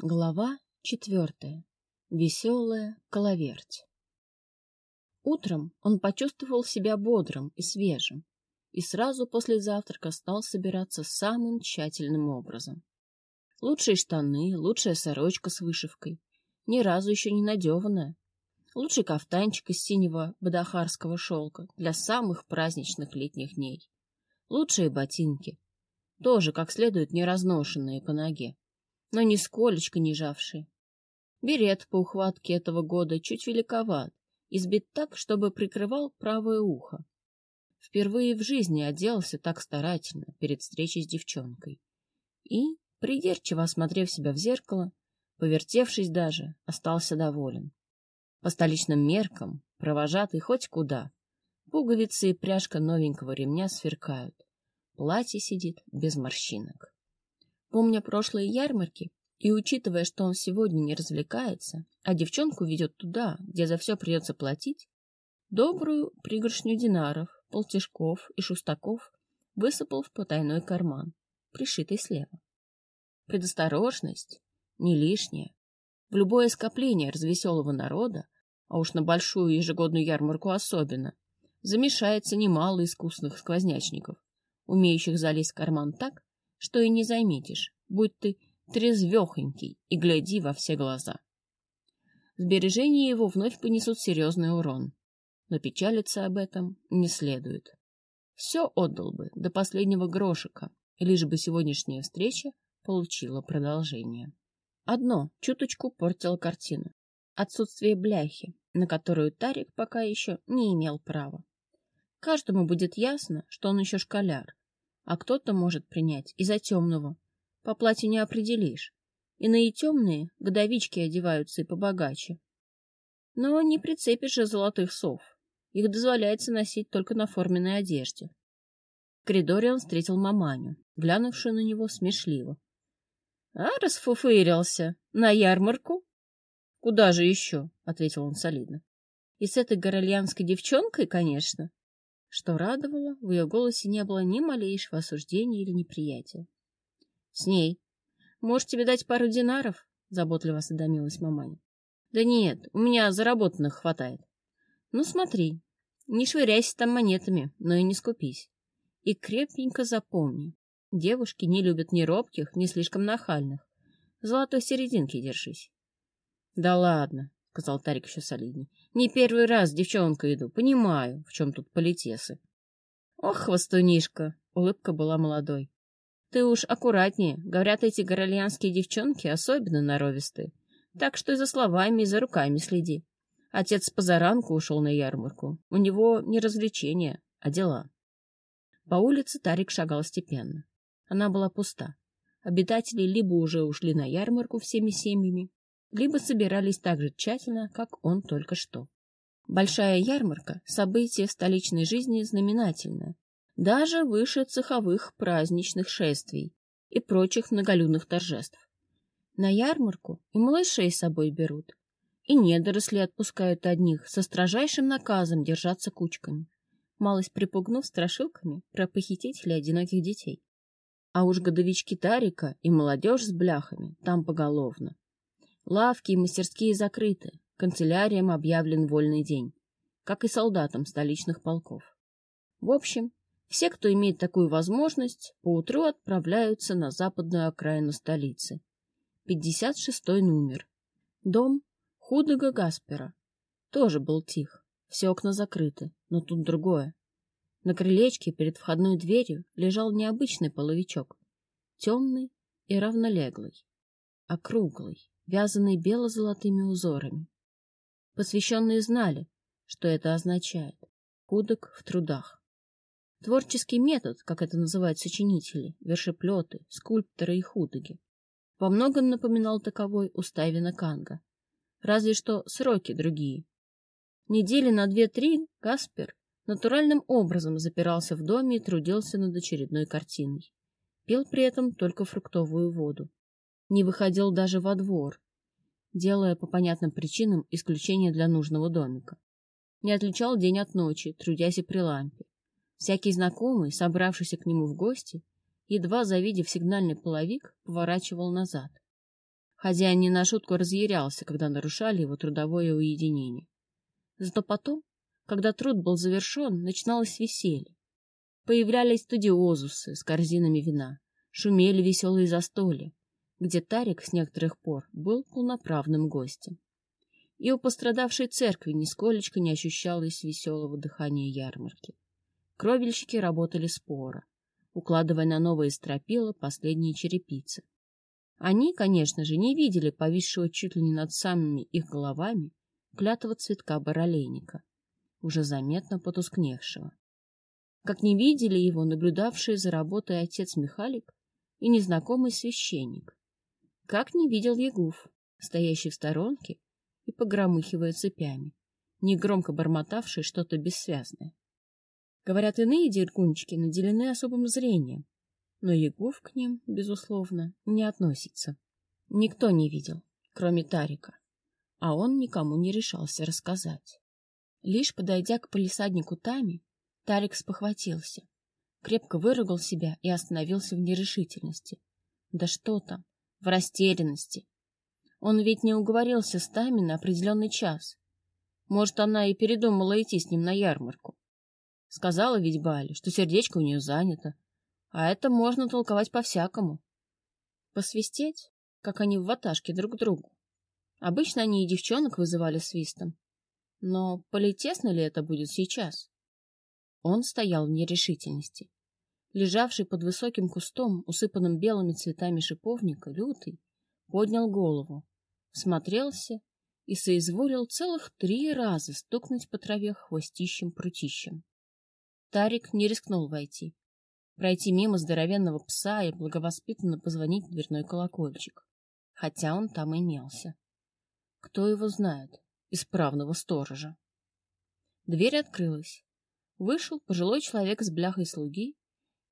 Глава четвертая. Веселая коловерть. Утром он почувствовал себя бодрым и свежим, и сразу после завтрака стал собираться самым тщательным образом. Лучшие штаны, лучшая сорочка с вышивкой, ни разу еще не надеванная, лучший кафтанчик из синего бадахарского шелка для самых праздничных летних дней, лучшие ботинки, тоже как следует не разношенные по ноге, но нисколечко не жавший. Берет по ухватке этого года чуть великоват, избит так, чтобы прикрывал правое ухо. Впервые в жизни оделся так старательно перед встречей с девчонкой. И, придирчиво осмотрев себя в зеркало, повертевшись даже, остался доволен. По столичным меркам, провожатый хоть куда. Пуговицы и пряжка новенького ремня сверкают. Платье сидит без морщинок. Помня прошлые ярмарки и учитывая, что он сегодня не развлекается, а девчонку ведет туда, где за все придется платить, добрую пригоршню динаров, полтишков и шустаков высыпал в потайной карман, пришитый слева. Предосторожность не лишняя. В любое скопление развеселого народа, а уж на большую ежегодную ярмарку особенно, замешается немало искусных сквознячников, умеющих залезть в карман так, что и не заметишь, будь ты трезвехонький и гляди во все глаза. Сбережения его вновь понесут серьезный урон, но печалиться об этом не следует. Все отдал бы до последнего грошика, лишь бы сегодняшняя встреча получила продолжение. Одно чуточку портило картину. Отсутствие бляхи, на которую Тарик пока еще не имел права. Каждому будет ясно, что он еще школяр, а кто-то может принять и за темного. По платью не определишь. Иные темные годовички одеваются и побогаче. Но не прицепишь же золотых сов. Их дозволяется носить только на форменной одежде. В коридоре он встретил маманю, глянувшую на него смешливо. — А, расфуфырился. На ярмарку? — Куда же еще? — ответил он солидно. — И с этой горольянской девчонкой, конечно. Что радовало, в ее голосе не было ни малейшего осуждения или неприятия. — С ней. Может, тебе дать пару динаров? — заботливо осведомилась маманя. — Да нет, у меня заработанных хватает. — Ну, смотри, не швыряйся там монетами, но и не скупись. И крепенько запомни, девушки не любят ни робких, ни слишком нахальных. Золотой серединки держись. — Да ладно, — сказал Тарик еще солидней. — Не первый раз девчонка иду, понимаю, в чем тут политесы. — Ох, хвостунишка! — улыбка была молодой. — Ты уж аккуратнее, говорят, эти горольянские девчонки особенно норовистые. Так что и за словами, и за руками следи. Отец позаранку ушел на ярмарку. У него не развлечения, а дела. По улице Тарик шагал степенно. Она была пуста. Обитатели либо уже ушли на ярмарку всеми семьями, либо собирались так же тщательно, как он только что. Большая ярмарка – событие в столичной жизни знаменательное, даже выше цеховых праздничных шествий и прочих многолюдных торжеств. На ярмарку и малышей с собой берут, и недоросли отпускают одних со строжайшим наказом держаться кучками, малость припугнув страшилками про похитителей одиноких детей. А уж годовички Тарика и молодежь с бляхами там поголовно. Лавки и мастерские закрыты, канцеляриям объявлен вольный день, как и солдатам столичных полков. В общем, все, кто имеет такую возможность, поутру отправляются на западную окраину столицы. 56-й номер. Дом худого Гаспера. Тоже был тих, все окна закрыты, но тут другое. На крылечке перед входной дверью лежал необычный половичок, темный и равнолеглый, округлый, вязанный бело-золотыми узорами. Посвященные знали, что это означает — худок в трудах. Творческий метод, как это называют сочинители, вершеплеты, скульпторы и худоги, во многом напоминал таковой у Стайвина Канга, разве что сроки другие. Недели на две-три Гаспер натуральным образом запирался в доме и трудился над очередной картиной. Пил при этом только фруктовую воду не выходил даже во двор, делая по понятным причинам исключение для нужного домика. Не отличал день от ночи, трудясь и при лампе. Всякий знакомый, собравшийся к нему в гости, едва завидев сигнальный половик, поворачивал назад. Хозяин не на шутку разъярялся, когда нарушали его трудовое уединение. Зато потом, когда труд был завершен, начиналось веселье. Появлялись студиозусы с корзинами вина, шумели веселые застолья, где Тарик с некоторых пор был полноправным гостем. И у пострадавшей церкви нисколечко не ощущалось веселого дыхания ярмарки. Кровельщики работали споро, укладывая на новые стропила последние черепицы. Они, конечно же, не видели повисшего чуть ли не над самыми их головами клятого цветка баролейника, уже заметно потускневшего. Как не видели его наблюдавшие за работой отец Михалик и незнакомый священник, как не видел Ягуф, стоящий в сторонке и погромыхивая цепями, негромко бормотавший что-то бессвязное. Говорят, иные дергунчики наделены особым зрением, но Ягуф к ним, безусловно, не относится. Никто не видел, кроме Тарика, а он никому не решался рассказать. Лишь подойдя к полисаднику Тами, Тарик спохватился, крепко выругал себя и остановился в нерешительности. Да что там, в растерянности. Он ведь не уговорился с Тами на определенный час. Может, она и передумала идти с ним на ярмарку. Сказала ведь Бали, что сердечко у нее занято, а это можно толковать по-всякому. Посвистеть, как они в ваташке друг к другу. Обычно они и девчонок вызывали свистом. Но политесно ли это будет сейчас? Он стоял в нерешительности лежавший под высоким кустом, усыпанным белыми цветами шиповника, лютый, поднял голову, смотрелся и соизволил целых три раза стукнуть по траве хвостищем-прутищем. Тарик не рискнул войти, пройти мимо здоровенного пса и благовоспитанно позвонить в дверной колокольчик, хотя он там имелся. Кто его знает, исправного сторожа. Дверь открылась. Вышел пожилой человек с бляхой слуги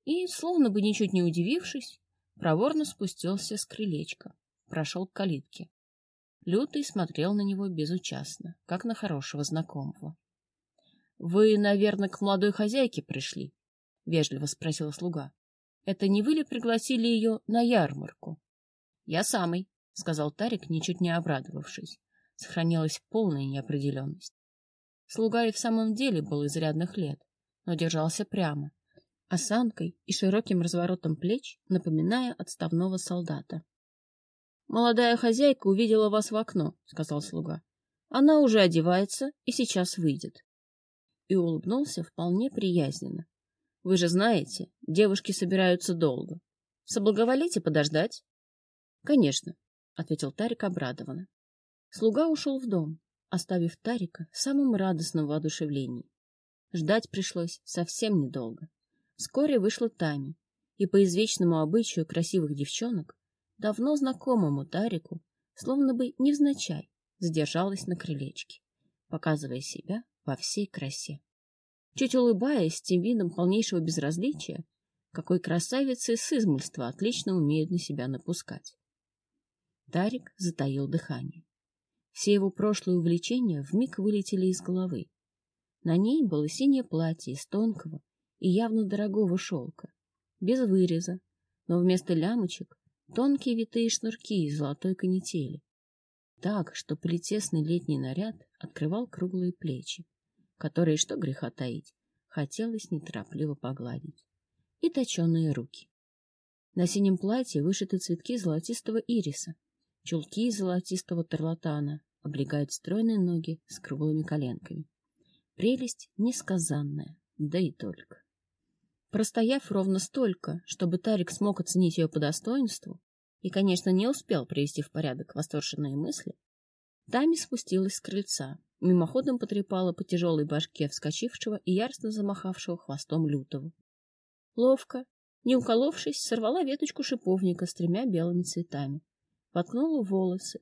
и, словно бы ничуть не удивившись, проворно спустился с крылечка, прошел к калитке. Лютый смотрел на него безучастно, как на хорошего знакомого. — Вы, наверное, к молодой хозяйке пришли? — вежливо спросил слуга. — Это не вы ли пригласили ее на ярмарку? — Я самый, — сказал Тарик, ничуть не обрадовавшись. Сохранилась полная неопределенность. Слуга и в самом деле был изрядных лет, но держался прямо, осанкой и широким разворотом плеч, напоминая отставного солдата. — Молодая хозяйка увидела вас в окно, — сказал слуга. — Она уже одевается и сейчас выйдет. И улыбнулся вполне приязненно. — Вы же знаете, девушки собираются долго. Соблаговолите подождать? — Конечно, — ответил Тарик обрадованно. Слуга ушел в дом, оставив Тарика в самом радостном воодушевлении. Ждать пришлось совсем недолго. Вскоре вышла Тами, и по извечному обычаю красивых девчонок, давно знакомому Тарику, словно бы невзначай, задержалась на крылечке, показывая себя во всей красе. Чуть улыбаясь тем видом полнейшего безразличия, какой красавицы с измольства отлично умеют на себя напускать. Тарик затаил дыхание. Все его прошлые увлечения вмиг вылетели из головы. На ней было синее платье из тонкого, и явно дорогого шелка, без выреза, но вместо лямочек тонкие витые шнурки из золотой канители. Так, что плетесный летний наряд открывал круглые плечи, которые, что греха таить, хотелось неторопливо погладить, и точеные руки. На синем платье вышиты цветки золотистого ириса, чулки из золотистого тарлатана облегают стройные ноги с круглыми коленками. Прелесть несказанная, да и только. Простояв ровно столько, чтобы Тарик смог оценить ее по достоинству, и, конечно, не успел привести в порядок восторженные мысли, Тами спустилась с крыльца, мимоходом потрепала по тяжелой башке вскочившего и яростно замахавшего хвостом лютого. Ловко, не уколовшись, сорвала веточку шиповника с тремя белыми цветами, воткнула волосы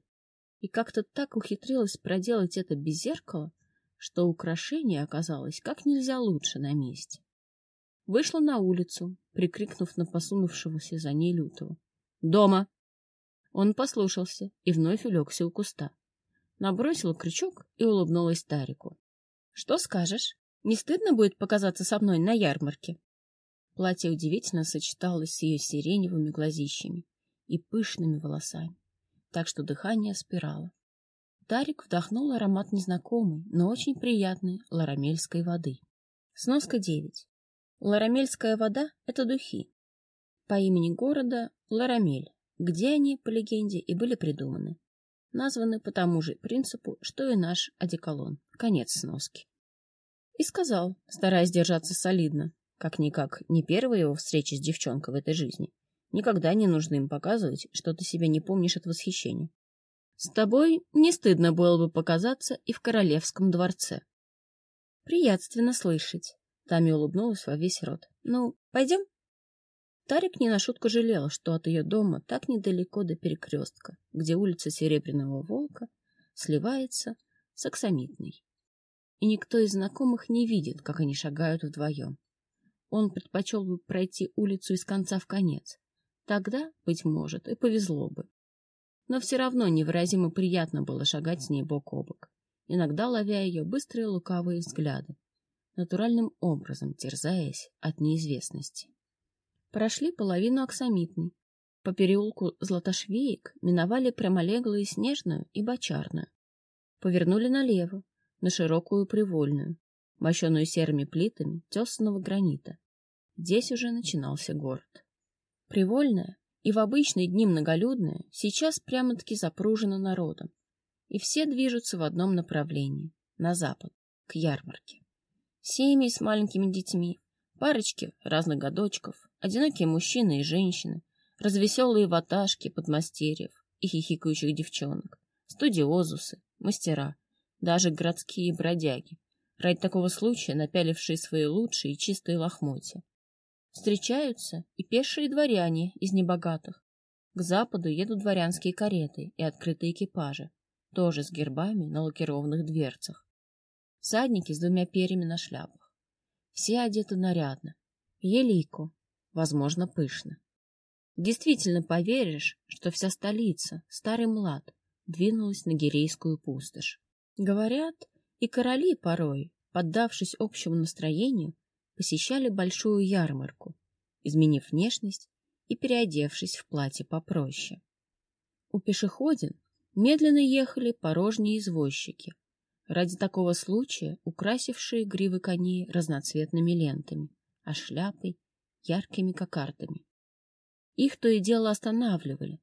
и как-то так ухитрилась проделать это без зеркала, что украшение оказалось как нельзя лучше на месте. Вышла на улицу, прикрикнув на посунувшегося за ней лютого. «Дома!» Он послушался и вновь улегся у куста. Набросила крючок и улыбнулась Тарику. «Что скажешь? Не стыдно будет показаться со мной на ярмарке?» Платье удивительно сочеталось с ее сиреневыми глазищами и пышными волосами. так что дыхание спирало. Тарик вдохнул аромат незнакомой, но очень приятной ларамельской воды. Сноска 9. Ларамельская вода — это духи. По имени города Ларамель, где они, по легенде, и были придуманы. Названы по тому же принципу, что и наш одеколон. Конец сноски. И сказал, стараясь держаться солидно, как-никак не первая его встреча с девчонкой в этой жизни. Никогда не нужно им показывать, что ты себя не помнишь от восхищения. С тобой не стыдно было бы показаться и в королевском дворце. Приятственно слышать. Тами улыбнулась во весь рот. Ну, пойдем? Тарик не на шутку жалел, что от ее дома так недалеко до перекрестка, где улица Серебряного Волка сливается с Аксамитной. И никто из знакомых не видит, как они шагают вдвоем. Он предпочел бы пройти улицу из конца в конец. Тогда, быть может, и повезло бы. Но все равно невыразимо приятно было шагать с ней бок о бок, иногда ловя ее быстрые лукавые взгляды, натуральным образом терзаясь от неизвестности. Прошли половину Оксамитной. По переулку Златошвеек миновали прямолеглую Снежную и Бочарную. Повернули налево, на широкую Привольную, мощенную серыми плитами тесаного гранита. Здесь уже начинался город. Привольная и в обычные дни многолюдная сейчас прямо-таки запружена народом. И все движутся в одном направлении, на запад, к ярмарке. Семьи с маленькими детьми, парочки разных годочков, одинокие мужчины и женщины, развеселые ваташки подмастерьев и хихикающих девчонок, студиозусы, мастера, даже городские бродяги, ради такого случая напялившие свои лучшие и чистые лохмотья. Встречаются и пешие дворяне из небогатых. К западу едут дворянские кареты и открытые экипажи, тоже с гербами на лакированных дверцах. Садники с двумя перьями на шляпах. Все одеты нарядно. Елико, возможно, пышно. Действительно поверишь, что вся столица, старый млад, двинулась на Гирейскую пустошь. Говорят, и короли порой, поддавшись общему настроению, посещали большую ярмарку, изменив внешность и переодевшись в платье попроще. У пешеходин медленно ехали порожние извозчики, ради такого случая украсившие гривы коней разноцветными лентами, а шляпой — яркими кокардами. Их то и дело останавливали.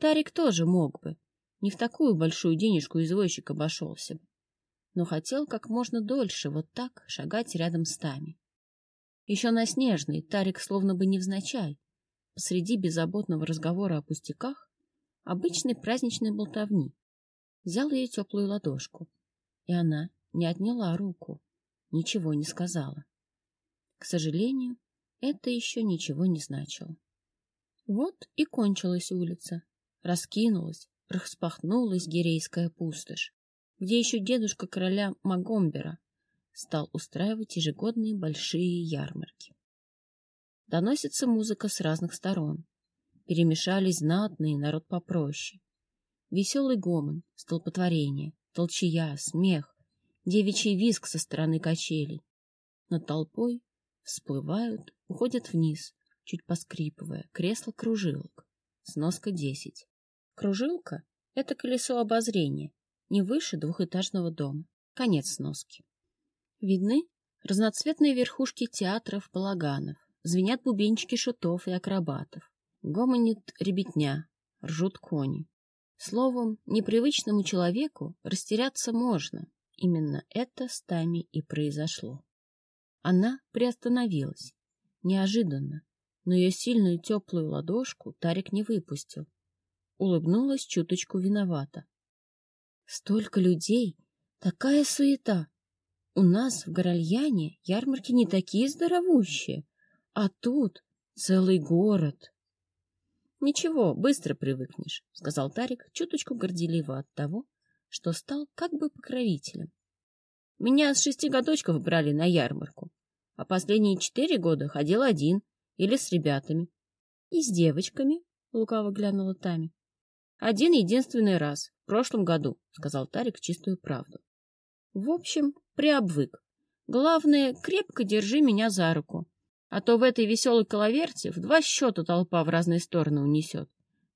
Тарик тоже мог бы, не в такую большую денежку извозчик обошелся бы, но хотел как можно дольше вот так шагать рядом с Тами. Еще на Снежной Тарик словно бы невзначай, посреди беззаботного разговора о пустяках, обычной праздничной болтовни, взял ее теплую ладошку, и она не отняла руку, ничего не сказала. К сожалению, это еще ничего не значило. Вот и кончилась улица, раскинулась, распахнулась гирейская пустошь, где еще дедушка короля Магомбера стал устраивать ежегодные большие ярмарки. Доносится музыка с разных сторон. Перемешались знатные, народ попроще. Веселый гомон, столпотворение, толчья, смех, девичий визг со стороны качелей. Над толпой всплывают, уходят вниз, чуть поскрипывая, кресло-кружилок. Сноска десять. Кружилка — это колесо обозрения, не выше двухэтажного дома. Конец сноски. Видны разноцветные верхушки театров, балаганов, звенят бубенчики шутов и акробатов, гомонит ребятня, ржут кони. Словом, непривычному человеку растеряться можно. Именно это с Тами и произошло. Она приостановилась. Неожиданно, но ее сильную теплую ладошку Тарик не выпустил. Улыбнулась чуточку виновата. Столько людей, такая суета. У нас в Горальяне ярмарки не такие здоровущие, а тут целый город. Ничего, быстро привыкнешь, сказал Тарик, чуточку горделиво от того, что стал как бы покровителем. Меня с шести годочков брали на ярмарку, а последние четыре года ходил один или с ребятами. И с девочками, лукаво глянула Тами. Один единственный раз, в прошлом году, сказал Тарик чистую правду. В общем, приобвык. Главное, крепко держи меня за руку, а то в этой веселой коловерте в два счета толпа в разные стороны унесет.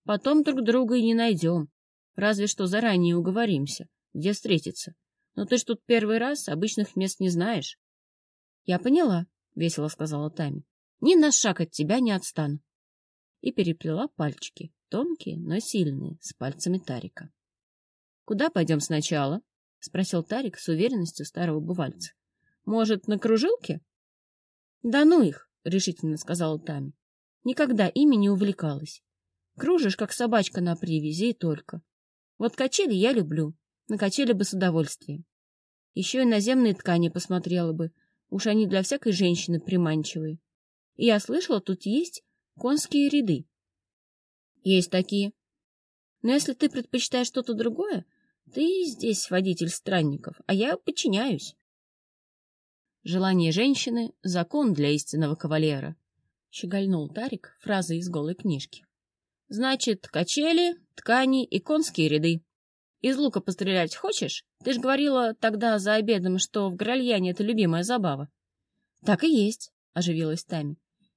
Потом друг друга и не найдем. Разве что заранее уговоримся, где встретиться. Но ты ж тут первый раз, обычных мест не знаешь. — Я поняла, — весело сказала Тами. — Ни на шаг от тебя не отстану. И переплела пальчики, тонкие, но сильные, с пальцами Тарика. — Куда пойдем сначала? — спросил Тарик с уверенностью старого бывальца. — Может, на кружилке? — Да ну их, — решительно сказала Тами. Никогда ими не увлекалась. Кружишь, как собачка на привязи, и только. Вот качели я люблю, на качели бы с удовольствием. Еще и наземные ткани посмотрела бы, уж они для всякой женщины приманчивые. И я слышала, тут есть конские ряды. Есть такие. Но если ты предпочитаешь что-то другое, ты здесь водитель странников, а я подчиняюсь. Желание женщины — закон для истинного кавалера, — щегольнул Тарик фразой из голой книжки. Значит, качели, ткани и конские ряды. Из лука пострелять хочешь? Ты ж говорила тогда за обедом, что в Гральяне это любимая забава. Так и есть, — оживилась Тами.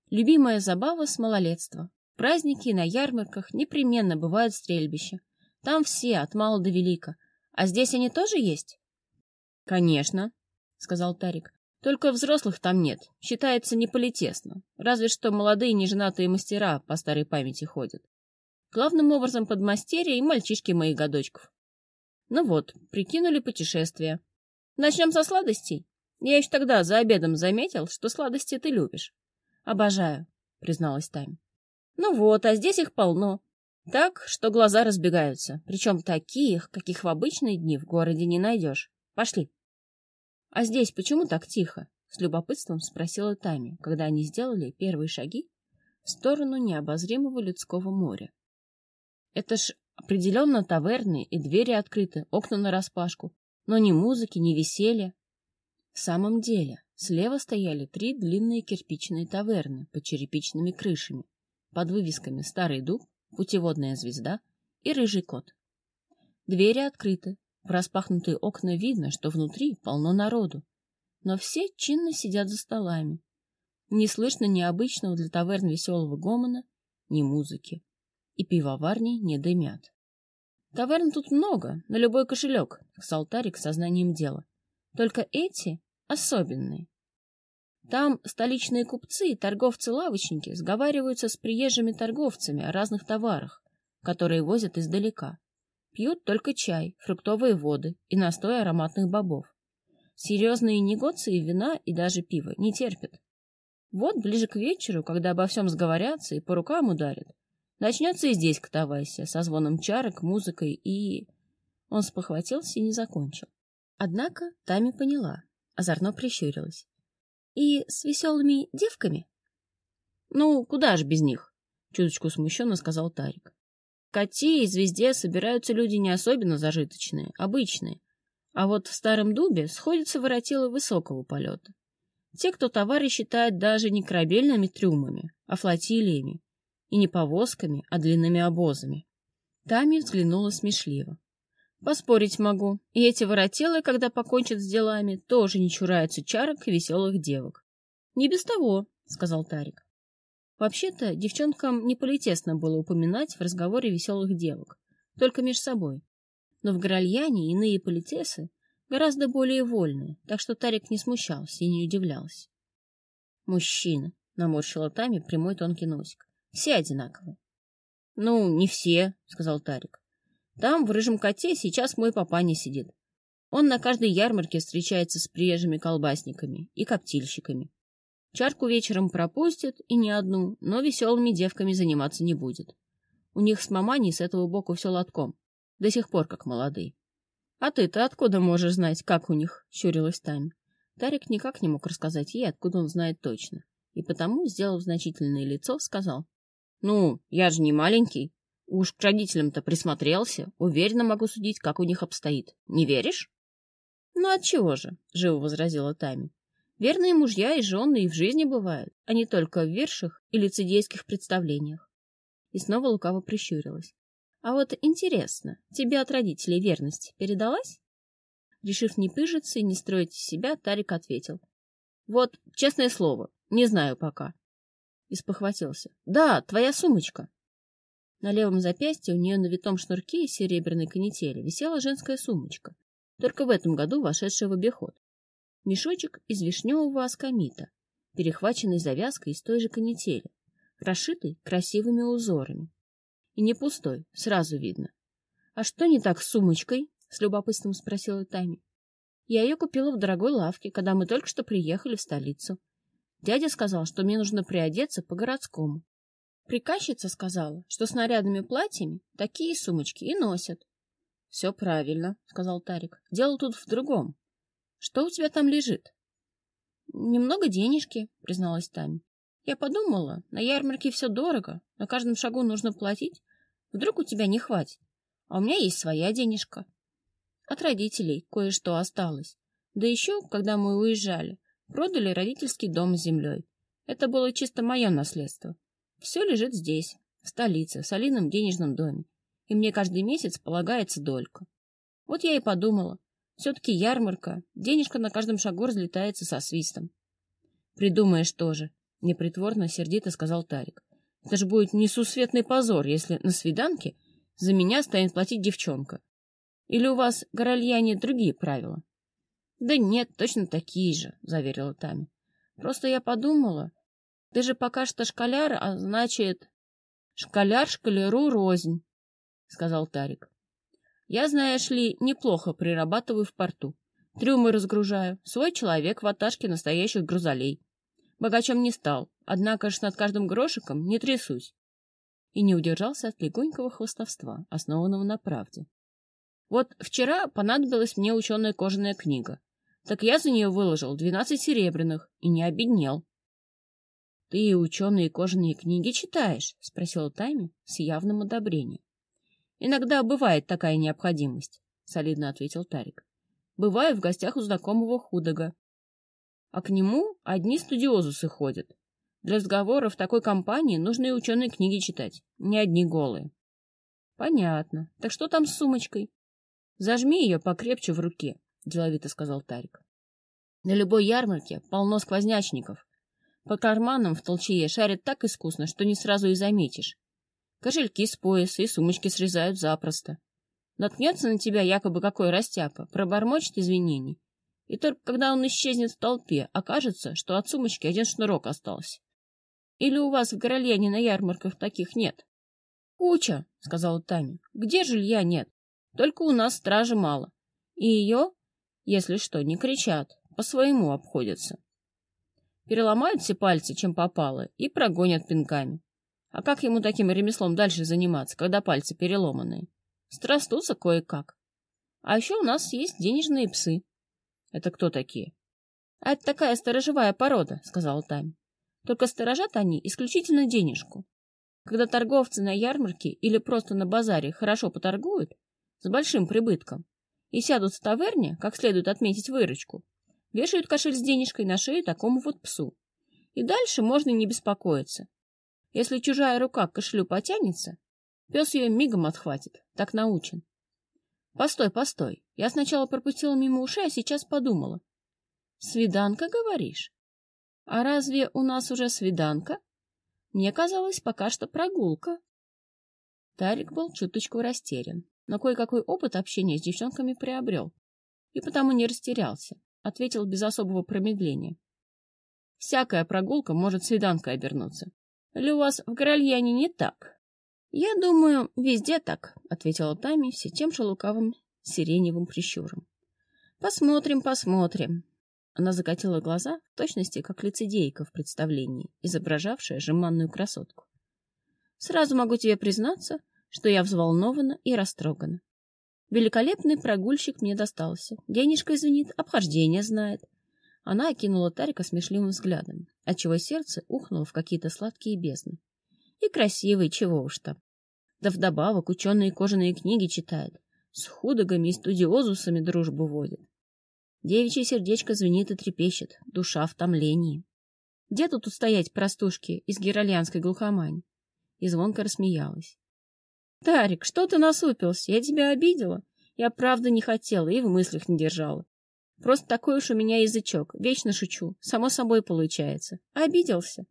Любимая забава с малолетства. Праздники на ярмарках непременно бывают стрельбища. Там все, от мала до велика. А здесь они тоже есть? — Конечно, — сказал Тарик. — Только взрослых там нет. Считается неполитесно. Разве что молодые неженатые мастера по старой памяти ходят. Главным образом подмастерья и мальчишки моих годочков. Ну вот, прикинули путешествие. Начнем со сладостей. Я еще тогда за обедом заметил, что сладости ты любишь. Обожаю, призналась Тайм. Ну вот, а здесь их полно. Так, что глаза разбегаются. Причем таких, каких в обычные дни в городе не найдешь. Пошли. А здесь почему так тихо? С любопытством спросила Тами, когда они сделали первые шаги в сторону необозримого людского моря. Это ж определенно таверны, и двери открыты, окна нараспашку, но ни музыки, ни веселья. В самом деле, слева стояли три длинные кирпичные таверны под черепичными крышами, под вывесками «Старый дуб», «Путеводная звезда» и «Рыжий кот». Двери открыты, в распахнутые окна видно, что внутри полно народу, но все чинно сидят за столами. Не слышно ни обычного для таверн веселого гомона, ни музыки и пивоварни не дымят. Таверн тут много, на любой кошелек, с алтарик сознанием дела. Только эти особенные. Там столичные купцы и торговцы-лавочники сговариваются с приезжими торговцами о разных товарах, которые возят издалека. Пьют только чай, фруктовые воды и настой ароматных бобов. Серьезные негоции вина и даже пива не терпят. Вот ближе к вечеру, когда обо всем сговорятся и по рукам ударят, Начнется и здесь катавайся, со звоном чарок, музыкой и... Он спохватился и не закончил. Однако Тами поняла, озорно прищурилась. И с веселыми девками? Ну, куда ж без них? Чуточку смущенно сказал Тарик. Коте и Звезде собираются люди не особенно зажиточные, обычные. А вот в Старом Дубе сходятся воротилы высокого полета. Те, кто товары считает даже не корабельными трюмами, а флотилиями, и не повозками, а длинными обозами. Тами взглянула смешливо. Поспорить могу, и эти воротелы, когда покончат с делами, тоже не чураются чарок и веселых девок. — Не без того, — сказал Тарик. Вообще-то девчонкам не политесно было упоминать в разговоре веселых девок, только меж собой. Но в Гральяне иные политесы гораздо более вольные, так что Тарик не смущался и не удивлялся. — Мужчина, — наморщила Тами прямой тонкий носик. Все одинаковые. — Ну, не все, — сказал Тарик. — Там, в рыжем коте, сейчас мой папа не сидит. Он на каждой ярмарке встречается с приезжими колбасниками и коптильщиками. Чарку вечером пропустит, и не одну, но веселыми девками заниматься не будет. У них с маманей с этого боку все лотком, до сих пор как молодые. — А ты-то откуда можешь знать, как у них? — щурилась Тами. Тарик никак не мог рассказать ей, откуда он знает точно, и потому, сделав значительное лицо, сказал. Ну, я же не маленький. Уж к родителям-то присмотрелся. Уверенно могу судить, как у них обстоит. Не веришь? Ну, отчего же, — живо возразила Тами. Верные мужья и жены и в жизни бывают, а не только в верших и лицедейских представлениях. И снова лукаво прищурилась. А вот интересно, тебе от родителей верность передалась? Решив не пыжиться и не строить из себя, Тарик ответил. Вот, честное слово, не знаю пока и спохватился. — Да, твоя сумочка. На левом запястье у нее на витом шнурке из серебряной канители висела женская сумочка, только в этом году вошедшая в обиход. Мешочек из вишневого аскамита, перехваченный завязкой из той же канители, расшитый красивыми узорами. И не пустой, сразу видно. — А что не так с сумочкой? — с любопытством спросила Тами. — Я ее купила в дорогой лавке, когда мы только что приехали в столицу. Дядя сказал, что мне нужно приодеться по-городскому. Приказчица сказала, что с нарядными платьями такие сумочки и носят. — Все правильно, — сказал Тарик. — Дело тут в другом. Что у тебя там лежит? — Немного денежки, — призналась Тами. Я подумала, на ярмарке все дорого, на каждом шагу нужно платить. Вдруг у тебя не хватит. А у меня есть своя денежка. От родителей кое-что осталось. Да еще, когда мы уезжали, продали родительский дом с землей. Это было чисто мое наследство. Все лежит здесь, в столице, в солидном денежном доме. И мне каждый месяц полагается долька. Вот я и подумала. Все-таки ярмарка, денежка на каждом шагу разлетается со свистом. Придумаешь тоже. Непритворно сердито сказал Тарик. Это же будет несусветный позор, если на свиданке за меня станет платить девчонка. Или у вас, горольяне, другие правила? Да нет, точно такие же, заверила Тами. Просто я подумала, ты же пока что школяр, а значит... Школяр школяру рознь, сказал Тарик. Я, знаешь ли, неплохо прирабатываю в порту. Трюмы разгружаю. Свой человек в ваташке настоящих грузолей. Богачом не стал, однако ж над каждым грошиком не трясусь. И не удержался от легонького хвостовства, основанного на правде. Вот вчера понадобилась мне ученая кожаная книга. Так я за нее выложил двенадцать серебряных и не обеднел. — Ты ученые кожаные книги читаешь? — спросила Тайми с явным одобрением. — Иногда бывает такая необходимость, — солидно ответил Тарик. — Бываю в гостях у знакомого худога а к нему одни студиозусы ходят. Для разговора в такой компании нужно и ученые книги читать, не одни голые. Понятно. Так что там с сумочкой? Зажми ее покрепче в руке, деловито сказал Тарик. На любой ярмарке полно сквознячников. По карманам в толчее шарят так искусно, что не сразу и заметишь. Кошельки с пояса и сумочки срезают запросто. Наткнется на тебя якобы какой растяпа, пробормочет извинений и только когда он исчезнет в толпе, окажется, что от сумочки один шнурок остался. Или у вас в Горольяне на ярмарках таких нет? — Куча, — сказала Таня. — Где жилья нет? Только у нас стражи мало. И ее, если что, не кричат, по-своему обходятся. Переломают все пальцы, чем попало, и прогонят пинками. А как ему таким ремеслом дальше заниматься, когда пальцы переломанные? Страстутся кое-как. А еще у нас есть денежные псы. Это кто такие? А это такая сторожевая порода, сказал Тань. Только сторожат они исключительно денежку. Когда торговцы на ярмарке или просто на базаре хорошо поторгуют, с большим прибытком, и сядут в таверне, как следует отметить выручку, вешают кошель с денежкой на шею такому вот псу. И дальше можно не беспокоиться. Если чужая рука к кошелю потянется, пес ее мигом отхватит, так научен. Постой, постой. Я сначала пропустила мимо ушей, а сейчас подумала. Свиданка, говоришь? А разве у нас уже свиданка? Мне казалось, пока что прогулка. Тарик был чуточку растерян, но кое-какой опыт общения с девчонками приобрел. И потому не растерялся, ответил без особого промедления. Всякая прогулка может свиданкой обернуться. Или у вас в Горольяне не так? «Я думаю, везде так», — ответила Тами все тем же лукавым сиреневым прищуром. «Посмотрим, посмотрим». Она закатила глаза, в точности как лицедейка в представлении, изображавшая жеманную красотку. «Сразу могу тебе признаться, что я взволнована и растрогана. Великолепный прогульщик мне достался. Денежка звенит, обхождение знает». Она окинула Тарика смешливым взглядом, отчего сердце ухнуло в какие-то сладкие бездны. И красивый, чего уж там. Да вдобавок ученые кожаные книги читает, с худогами и студиозусами дружбу водит. Девичье сердечко звенит и трепещет, душа в томлении. Где тут устоять простушки из геральянской глухомани? И звонко рассмеялась. — Тарик, что ты насупился? Я тебя обидела? Я правда не хотела и в мыслях не держала. Просто такой уж у меня язычок. Вечно шучу. Само собой получается. Обиделся.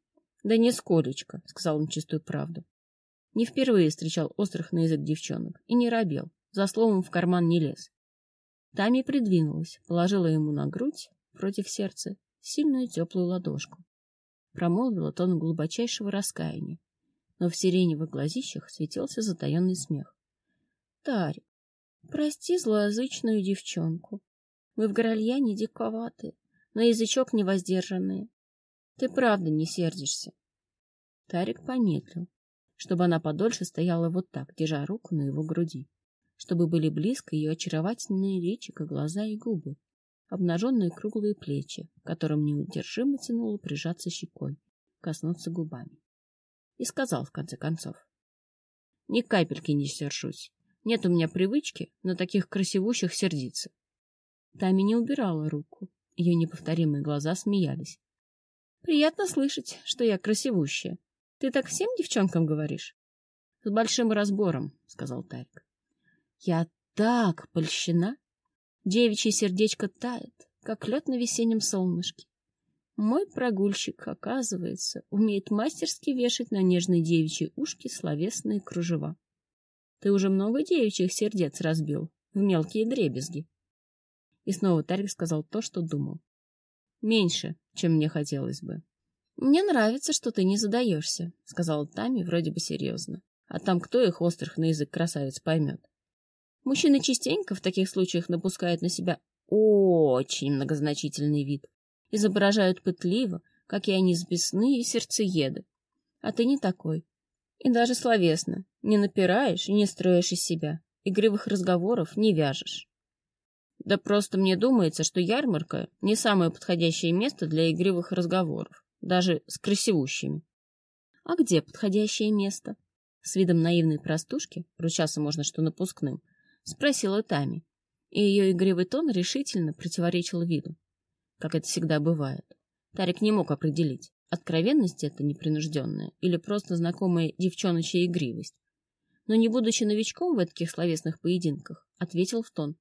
— Да нисколечко, — сказал он чистую правду. Не впервые встречал острых на язык девчонок и не робел, за словом в карман не лез. Тами придвинулась, положила ему на грудь, против сердца, сильную теплую ладошку. Промолвила тон глубочайшего раскаяния, но в сиреневых глазищах светился затаенный смех. — Тарик, прости злоязычную девчонку. Мы в Горальяне диковаты, но язычок невоздержанный. Ты правда не сердишься? Тарик помедлил, чтобы она подольше стояла вот так, держа руку на его груди, чтобы были близко ее очаровательные личико, глаза и губы, обнаженные круглые плечи, которым неудержимо тянуло прижаться щекой, коснуться губами. И сказал в конце концов. Ни капельки не сержусь. Нет у меня привычки на таких красивущих сердиться. Тами не убирала руку. Ее неповторимые глаза смеялись. Приятно слышать, что я красивущая. Ты так всем девчонкам говоришь? С большим разбором, сказал Тарик. Я так польщена. Девичье сердечко тает, как лед на весеннем солнышке. Мой прогульщик, оказывается, умеет мастерски вешать на нежные девичьи ушки словесные кружева. Ты уже много девичьих сердец разбил в мелкие дребезги. И снова Тарик сказал то, что думал. Меньше, чем мне хотелось бы. Мне нравится, что ты не задаешься, сказала Тами вроде бы серьезно. А там кто их острых на язык красавец поймет? Мужчины частенько в таких случаях напускают на себя очень многозначительный вид, изображают пытливо, какие они сбесные сердцееды. А ты не такой. И даже словесно. Не напираешь и не строишь из себя. Игривых разговоров не вяжешь. Да просто мне думается, что ярмарка не самое подходящее место для игривых разговоров, даже с красивущими. А где подходящее место? С видом наивной простушки, ручаться можно что напускным, спросила Тами, и ее игривый тон решительно противоречил виду, как это всегда бывает. Тарик не мог определить, откровенность это непринужденная или просто знакомая девчоночья игривость. Но не будучи новичком в таких словесных поединках, ответил в тон.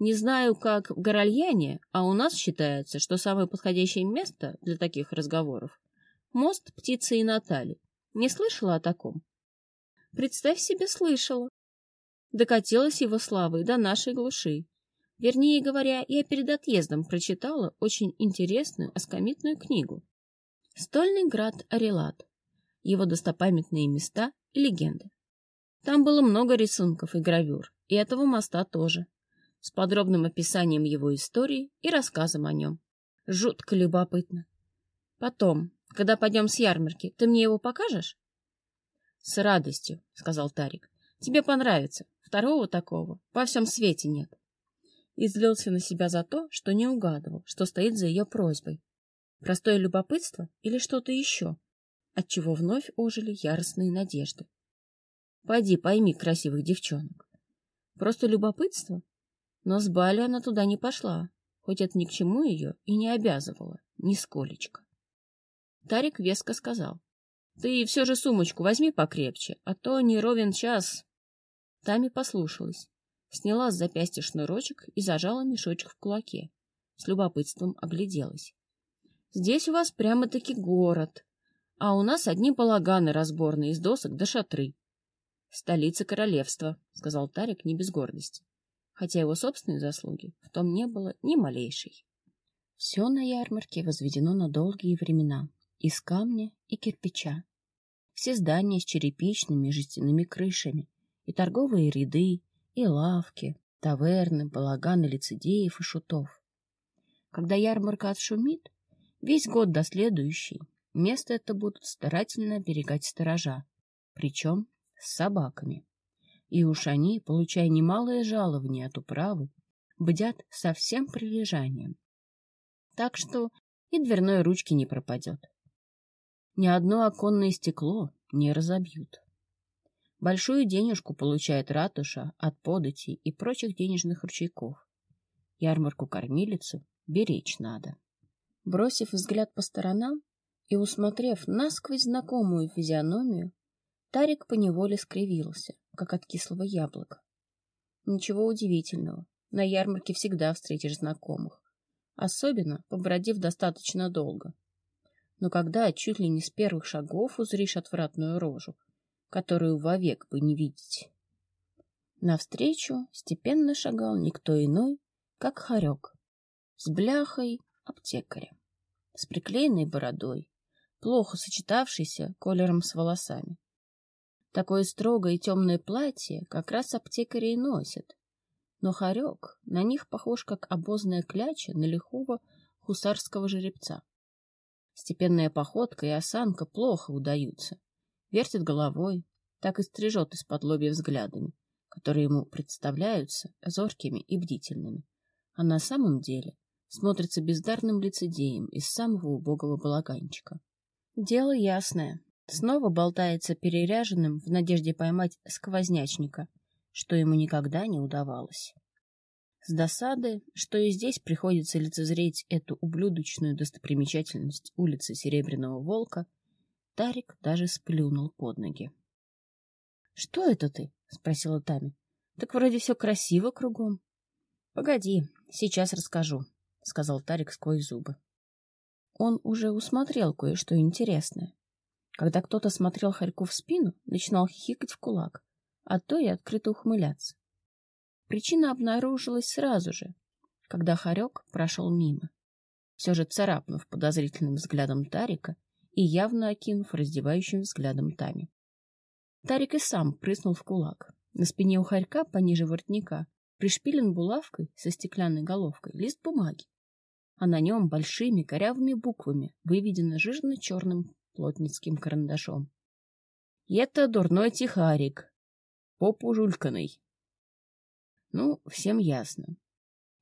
Не знаю, как в Горальяне, а у нас считается, что самое подходящее место для таких разговоров — мост птицы и Натали. Не слышала о таком? Представь себе, слышала. Докатилась его славой до нашей глуши. Вернее говоря, я перед отъездом прочитала очень интересную оскомитную книгу. «Стольный град Арелат. Его достопамятные места и легенды». Там было много рисунков и гравюр, и этого моста тоже с подробным описанием его истории и рассказом о нем. Жутко любопытно. Потом, когда пойдем с ярмарки, ты мне его покажешь? — С радостью, — сказал Тарик. — Тебе понравится. Второго такого во всем свете нет. И злился на себя за то, что не угадывал, что стоит за ее просьбой. Простое любопытство или что-то еще, отчего вновь ожили яростные надежды. Пойди пойми красивых девчонок. Просто любопытство но с Бали она туда не пошла, хоть это ни к чему ее и не обязывало, нисколечко. Тарик веско сказал. — Ты все же сумочку возьми покрепче, а то не ровен час. Тами послушалась, сняла с запястья шнурочек и зажала мешочек в кулаке. С любопытством огляделась. — Здесь у вас прямо-таки город, а у нас одни балаганы разборные из досок до шатры. — Столица королевства, — сказал Тарик не без гордости хотя его собственной заслуги в том не было ни малейшей. Все на ярмарке возведено на долгие времена, из камня и кирпича. Все здания с черепичными жестяными крышами, и торговые ряды, и лавки, таверны, балаганы лицедеев и шутов. Когда ярмарка отшумит, весь год до следующей место это будут старательно оберегать сторожа, причем с собаками и уж они, получая немалое жалование от управы, бдят со всем прилежанием. Так что и дверной ручки не пропадет. Ни одно оконное стекло не разобьют. Большую денежку получает ратуша от податей и прочих денежных ручейков. Ярмарку-кормилицу беречь надо. Бросив взгляд по сторонам и усмотрев насквозь знакомую физиономию, Тарик поневоле скривился, как от кислого яблока. Ничего удивительного, на ярмарке всегда встретишь знакомых, особенно побродив достаточно долго. Но когда чуть ли не с первых шагов узришь отвратную рожу, которую вовек бы не видеть. Навстречу степенно шагал никто иной, как хорек, с бляхой аптекаря, с приклеенной бородой, плохо сочетавшийся колером с волосами. Такое строгое и темное платье как раз аптекари и носят. Но хорек на них похож, как обозная кляча на лихого хусарского жеребца. Степенная походка и осанка плохо удаются. Вертит головой, так и стрижет из-под лобья взглядами, которые ему представляются зоркими и бдительными. А на самом деле смотрится бездарным лицедеем из самого убогого балаганчика. Дело ясное. Снова болтается переряженным в надежде поймать сквознячника, что ему никогда не удавалось. С досады, что и здесь приходится лицезреть эту ублюдочную достопримечательность улицы Серебряного Волка, Тарик даже сплюнул под ноги. — Что это ты? — спросила Тами. — Так вроде все красиво кругом. — Погоди, сейчас расскажу, — сказал Тарик сквозь зубы. Он уже усмотрел кое-что интересное. Когда кто-то смотрел Харьку в спину, начинал хихикать в кулак, а то и открыто ухмыляться. Причина обнаружилась сразу же, когда Харек прошел мимо, все же царапнув подозрительным взглядом Тарика и явно окинув раздевающим взглядом Тами. Тарик и сам прыснул в кулак. На спине у Харька, пониже воротника, пришпилен булавкой со стеклянной головкой лист бумаги а на нем большими корявыми буквами выведено жирно-черным плотницким карандашом. «Это дурной тихарик, попу жульканый». Ну, всем ясно.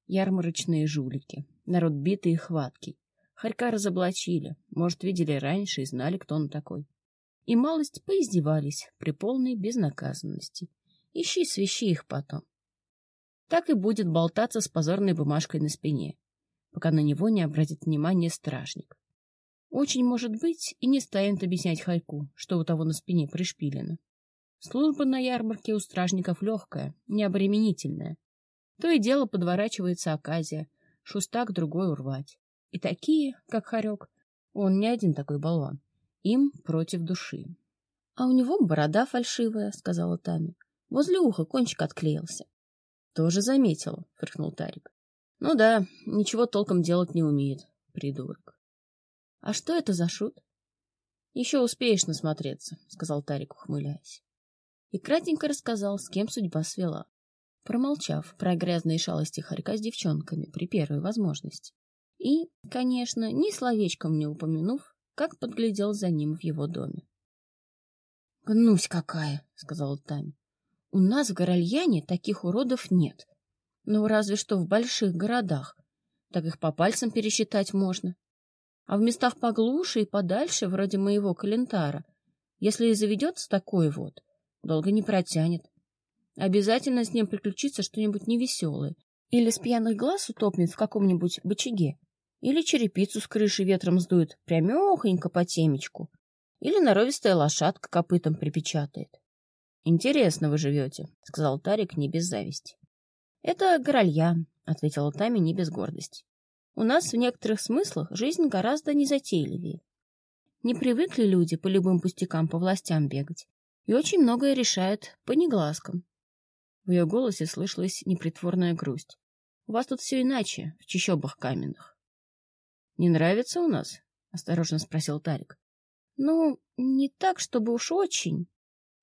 Ярмарочные жулики, народ битый и хваткий. Харька разоблачили, может, видели раньше и знали, кто он такой. И малость поиздевались при полной безнаказанности. Ищи свищи их потом. Так и будет болтаться с позорной бумажкой на спине пока на него не обратит внимание стражник. Очень может быть и не станет объяснять Хайку, что у того на спине пришпилено. Служба на ярмарке у стражников легкая, необременительная. То и дело подворачивается оказия, шустак другой урвать. И такие, как Харек, он не один такой болван, им против души. — А у него борода фальшивая, — сказала Тами. Возле уха кончик отклеился. — Тоже заметила, — фыркнул Тарик. Ну да, ничего толком делать не умеет, придурок. А что это за шут? Еще успеешь насмотреться, сказал Тарик, ухмыляясь. И кратенько рассказал, с кем судьба свела, промолчав про грязные шалости Харька с девчонками при первой возможности. И, конечно, ни словечком не упомянув, как подглядел за ним в его доме. — Гнусь какая! — сказала Тами. — У нас в Горальяне таких уродов нет. Ну, разве что в больших городах. Так их по пальцам пересчитать можно. А в местах поглуше и подальше, вроде моего калентара, если и заведется такой вот, долго не протянет. Обязательно с ним приключится что-нибудь невеселое. Или с пьяных глаз утопнет в каком-нибудь бочаге. Или черепицу с крыши ветром сдует прямехонько по темечку. Или норовистая лошадка копытом припечатает. — Интересно вы живете, — сказал Тарик не без зависти. — Это горолья, — ответила Тами не без гордости. — У нас в некоторых смыслах жизнь гораздо незатейливее. Не привыкли люди по любым пустякам по властям бегать, и очень многое решают по негласкам. В ее голосе слышалась непритворная грусть. — У вас тут все иначе, в чищобах каменных. — Не нравится у нас? — осторожно спросил Тарик. — Ну, не так, чтобы уж очень.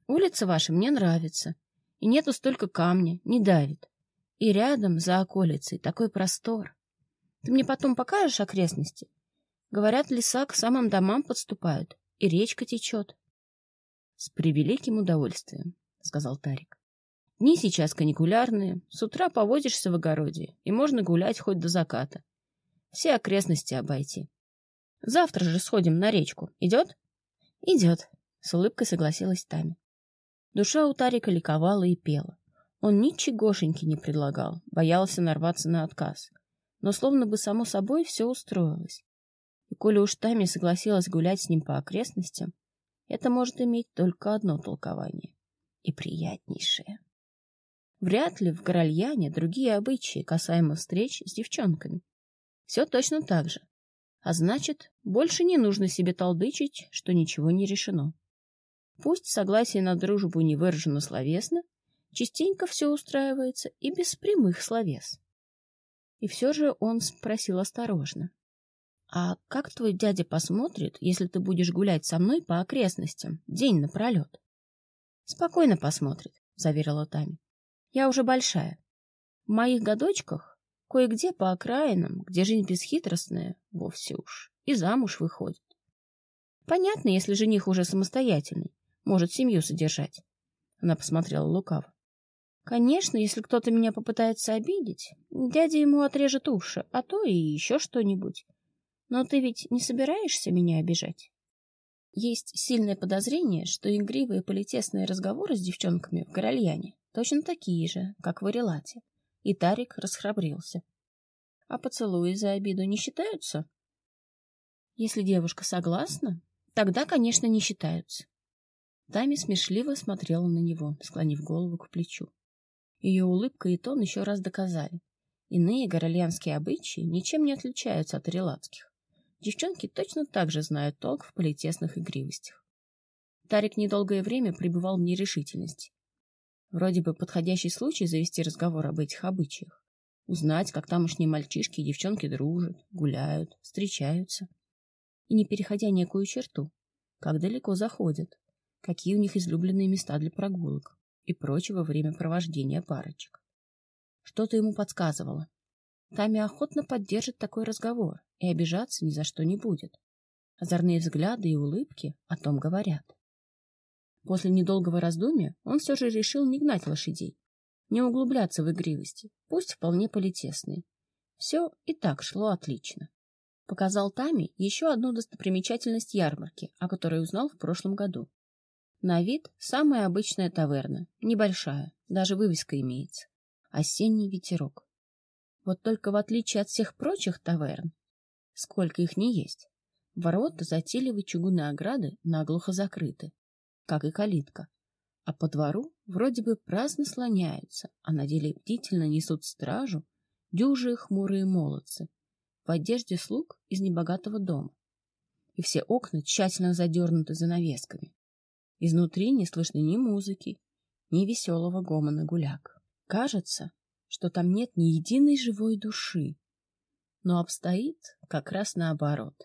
Улица ваша мне нравится, и нету столько камня, не давит. И рядом, за околицей, такой простор. Ты мне потом покажешь окрестности? Говорят, леса к самым домам подступают, и речка течет. — С превеликим удовольствием, — сказал Тарик. — Дни сейчас каникулярные, с утра повозишься в огороде, и можно гулять хоть до заката. Все окрестности обойти. Завтра же сходим на речку. Идет? — Идет, — с улыбкой согласилась Тами. Душа у Тарика ликовала и пела. Он ничегошеньки не предлагал, боялся нарваться на отказ. Но словно бы само собой все устроилось. И коли уж Тами согласилась гулять с ним по окрестностям, это может иметь только одно толкование. И приятнейшее. Вряд ли в Горальяне другие обычаи касаемо встреч с девчонками. Все точно так же. А значит, больше не нужно себе толдычить, что ничего не решено. Пусть согласие на дружбу не выражено словесно, частенько все устраивается и без прямых словес. И все же он спросил осторожно. «А как твой дядя посмотрит, если ты будешь гулять со мной по окрестностям, день напролет?» «Спокойно посмотрит», — заверила Тами. «Я уже большая. В моих годочках кое-где по окраинам, где жизнь бесхитростная, вовсе уж, и замуж выходит. Понятно, если жених уже самостоятельный, может семью содержать. Она посмотрела лукаво. Конечно, если кто-то меня попытается обидеть, дядя ему отрежет уши, а то и еще что-нибудь. Но ты ведь не собираешься меня обижать? Есть сильное подозрение, что игривые политесные разговоры с девчонками в Горальяне точно такие же, как в Арелате. И Тарик расхрабрился. А поцелуи за обиду не считаются? Если девушка согласна, тогда, конечно, не считаются. Тами смешливо смотрела на него, склонив голову к плечу. Ее улыбка и тон еще раз доказали. Иные горольянские обычаи ничем не отличаются от релатских. Девчонки точно так же знают толк в политесных игривостях. Тарик недолгое время пребывал в нерешительности. Вроде бы подходящий случай завести разговор об этих обычаях. Узнать, как тамошние мальчишки и девчонки дружат, гуляют, встречаются. И не переходя некую черту, как далеко заходят, какие у них излюбленные места для прогулок и прочего времяпровождения парочек. Что-то ему подсказывало. Тами охотно поддержит такой разговор и обижаться ни за что не будет. Озорные взгляды и улыбки о том говорят. После недолгого раздумья он все же решил не гнать лошадей, не углубляться в игривости, пусть вполне политесные. Все и так шло отлично. Показал Тами еще одну достопримечательность ярмарки, о которой узнал в прошлом году. На вид самая обычная таверна, небольшая, даже вывеска имеется. Осенний ветерок. Вот только в отличие от всех прочих таверн, сколько их не есть, ворота затейливой чугунной ограды наглухо закрыты, как и калитка. А по двору вроде бы праздно слоняются, а на деле бдительно несут стражу дюжие хмурые молодцы в одежде слуг из небогатого дома. И все окна тщательно задернуты занавесками. Изнутри не слышно ни музыки, ни веселого гомона гуляк. Кажется, что там нет ни единой живой души, но обстоит как раз наоборот.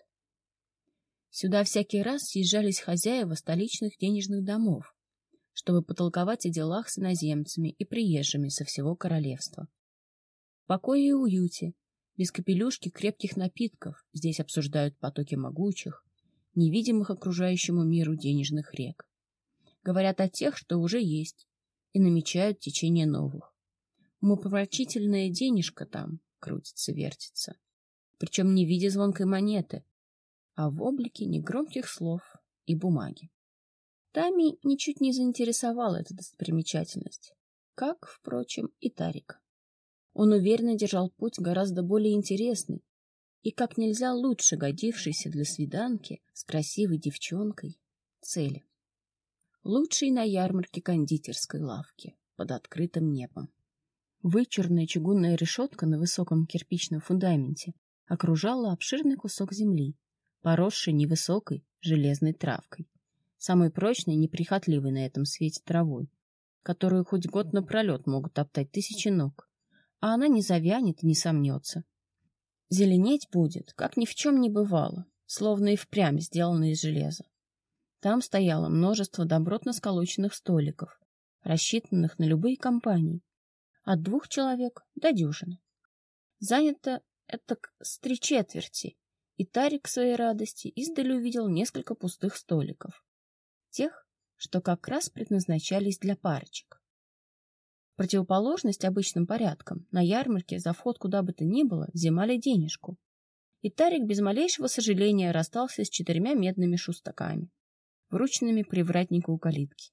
Сюда всякий раз съезжались хозяева столичных денежных домов, чтобы потолковать о делах с иноземцами и приезжими со всего королевства. В покое и уюте, без капелюшки крепких напитков, здесь обсуждают потоки могучих, невидимых окружающему миру денежных рек. Говорят о тех, что уже есть, и намечают течение новых. Умопомрачительная денежка там крутится-вертится. Причем не в виде звонкой монеты, а в облике негромких слов и бумаги. Тами ничуть не заинтересовала эта достопримечательность, как, впрочем, и Тарика. Он уверенно держал путь гораздо более интересный и как нельзя лучше годившийся для свиданки с красивой девчонкой цели лучшей на ярмарке кондитерской лавки под открытым небом. Вычурная чугунная решетка на высоком кирпичном фундаменте окружала обширный кусок земли, поросший невысокой железной травкой, самой прочной и неприхотливой на этом свете травой, которую хоть год напролет могут топтать тысячи ног, а она не завянет и не сомнется. Зеленеть будет, как ни в чем не бывало, словно и впрямь сделана из железа. Там стояло множество добротно сколоченных столиков, рассчитанных на любые компании, от двух человек до дюжины. Занято это с три четверти, и Тарик к своей радости издали увидел несколько пустых столиков, тех, что как раз предназначались для парочек. Противоположность обычным порядкам, на ярмарке за вход куда бы то ни было взимали денежку, и Тарик без малейшего сожаления расстался с четырьмя медными шустаками врученными привратнику у калитки.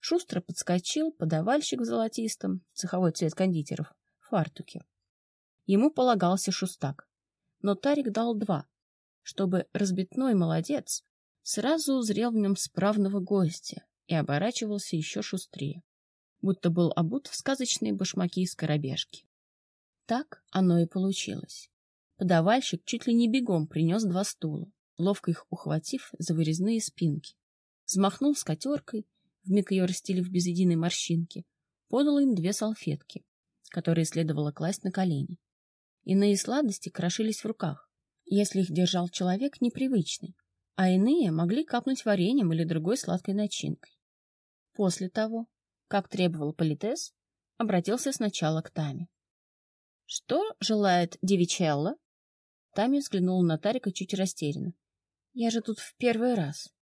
Шустро подскочил подавальщик в золотистом, цеховой цвет кондитеров, фартуке. Ему полагался шустак, но Тарик дал два, чтобы разбитной молодец сразу узрел в нем справного гостя и оборачивался еще шустрее, будто был обут в сказочные башмаки из коробежки. Так оно и получилось. Подавальщик чуть ли не бегом принес два стула, ловко их ухватив за вырезные спинки взмахнул скатеркой, вмиг ее расстелив без единой морщинки, подал им две салфетки, которые следовало класть на колени. Иные сладости крошились в руках, если их держал человек непривычный, а иные могли капнуть вареньем или другой сладкой начинкой. После того, как требовал политес, обратился сначала к Таме. — Что желает девичелла? Тами взглянул на Тарика чуть растерянно. — Я же тут в первый раз. —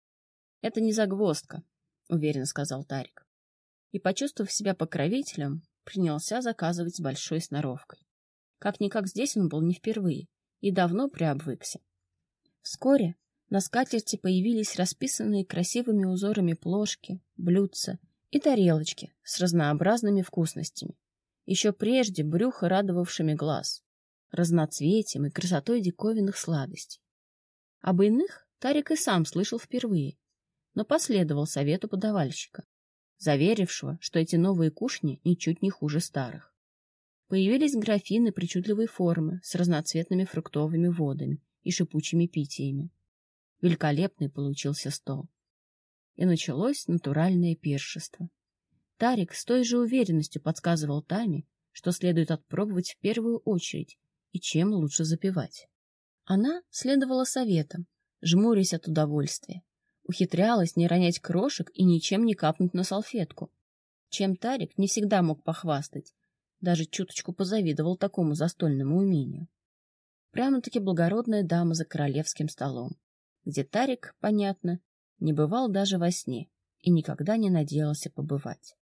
Это не загвоздка, — уверенно сказал Тарик. И, почувствовав себя покровителем, принялся заказывать с большой сноровкой. Как-никак здесь он был не впервые и давно приобвыкся. Вскоре на скатерти появились расписанные красивыми узорами плошки, блюдца и тарелочки с разнообразными вкусностями, еще прежде брюхо радовавшими глаз, разноцветием и красотой диковинных сладостей. Об иных Тарик и сам слышал впервые, но последовал совету подавальщика, заверившего, что эти новые кушни ничуть не хуже старых. Появились графины причудливой формы с разноцветными фруктовыми водами и шипучими питьями. Великолепный получился стол. И началось натуральное пиршество. Тарик с той же уверенностью подсказывал Таме, что следует отпробовать в первую очередь и чем лучше запивать. Она следовала советам, жмурясь от удовольствия. Ухитрялась не ронять крошек и ничем не капнуть на салфетку. Чем Тарик не всегда мог похвастать, даже чуточку позавидовал такому застольному умению. Прямо-таки благородная дама за королевским столом где Тарик, понятно, не бывал даже во сне и никогда не надеялся побывать.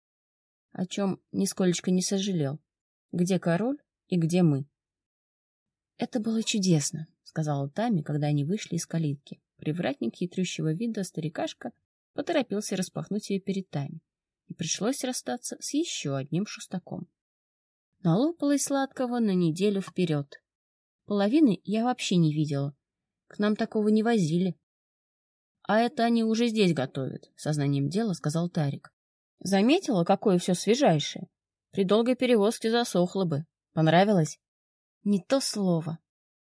О чем нисколечко не сожалел. Где король и где мы? — Это было чудесно, — сказала Тами, когда они вышли из калитки. Привратник хитрющего вида старикашка поторопился распахнуть ее перед Тами, и пришлось расстаться с еще одним шустаком. Налопалась сладкого на неделю вперед. Половины я вообще не видела, к нам такого не возили. — А это они уже здесь готовят, — сознанием дела сказал Тарик. — Заметила, какое все свежайшее? При долгой перевозке засохло бы. Понравилось? — Не то слово.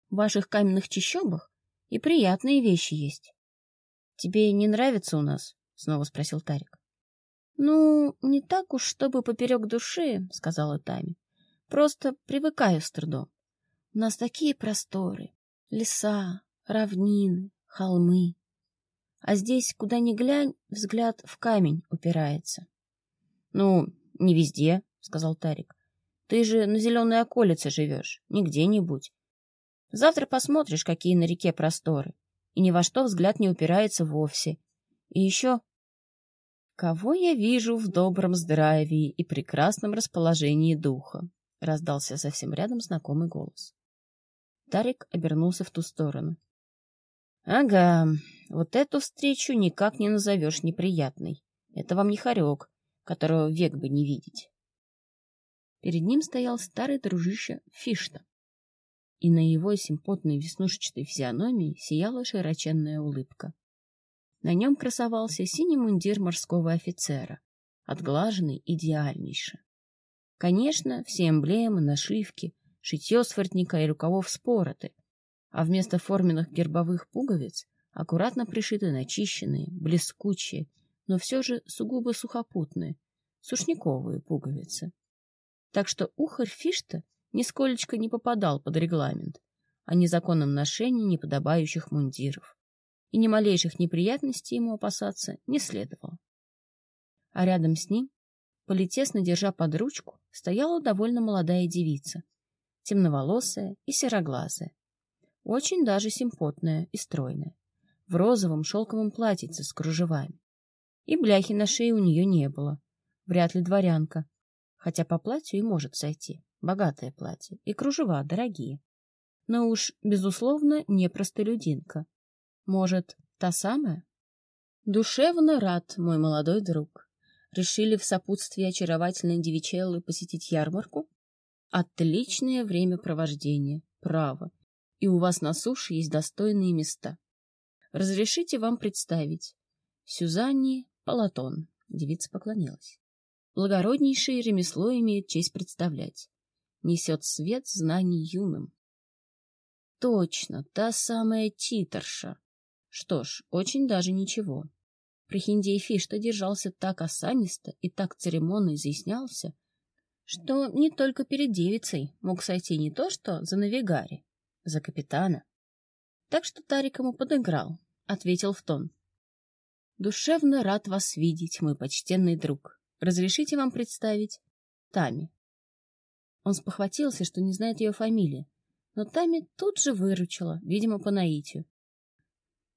В ваших каменных чащобах и приятные вещи есть. — Тебе не нравится у нас? — снова спросил Тарик. — Ну, не так уж, чтобы поперек души, — сказала Тами. — Просто привыкаю с трудом. У нас такие просторы, леса, равнины, холмы. А здесь, куда ни глянь, взгляд в камень упирается. — Ну, не везде, — сказал Тарик. — Ты же на зеленой околице живешь, не где-нибудь. Завтра посмотришь, какие на реке просторы, и ни во что взгляд не упирается вовсе. И еще... «Кого я вижу в добром здравии и прекрасном расположении духа?» — раздался совсем рядом знакомый голос. Тарик обернулся в ту сторону. Ага, вот эту встречу никак не назовешь неприятной. Это вам не хорек, которого век бы не видеть. Перед ним стоял старый дружище Фишта, и на его симпотной веснушчатой физиономии сияла широченная улыбка. На нем красовался синий мундир морского офицера, отглаженный идеальнейше. Конечно, все эмблемы, нашивки, шитье с воротника и рукавов спороты — а вместо форменных гербовых пуговиц аккуратно пришиты начищенные, блескучие, но все же сугубо сухопутные, сушниковые пуговицы. Так что ухарь Фишта нисколечко не попадал под регламент о незаконном ношении неподобающих мундиров, и ни малейших неприятностей ему опасаться не следовало. А рядом с ним, полетесно держа под ручку, стояла довольно молодая девица, темноволосая и сероглазая, очень даже симпотная и стройная, в розовом шелковом платьице с кружевами. И бляхи на шее у нее не было, вряд ли дворянка, хотя по платью и может сойти, богатое платье, и кружева дорогие. Но уж, безусловно, не простолюдинка. Может, та самая? Душевно рад, мой молодой друг. Решили в сопутствии очаровательной девичеллы посетить ярмарку? Отличное времяпровождение, право и у вас на суше есть достойные места. Разрешите вам представить. Сюзанне Палатон. Девица поклонилась. Благороднейшее ремесло имеет честь представлять. Несет свет знаний юным. Точно, та самая титерша. Что ж, очень даже ничего. Прохиндей Фишта держался так осанисто и так церемонно изъяснялся, что не только перед девицей мог сойти не то что за навигари, за капитана. Так что Тарик ему подыграл, ответил в тон. «Душевно рад вас видеть, мой почтенный друг. Разрешите вам представить Тами». Он спохватился, что не знает ее фамилии, но Тами тут же выручила, видимо, по наитию.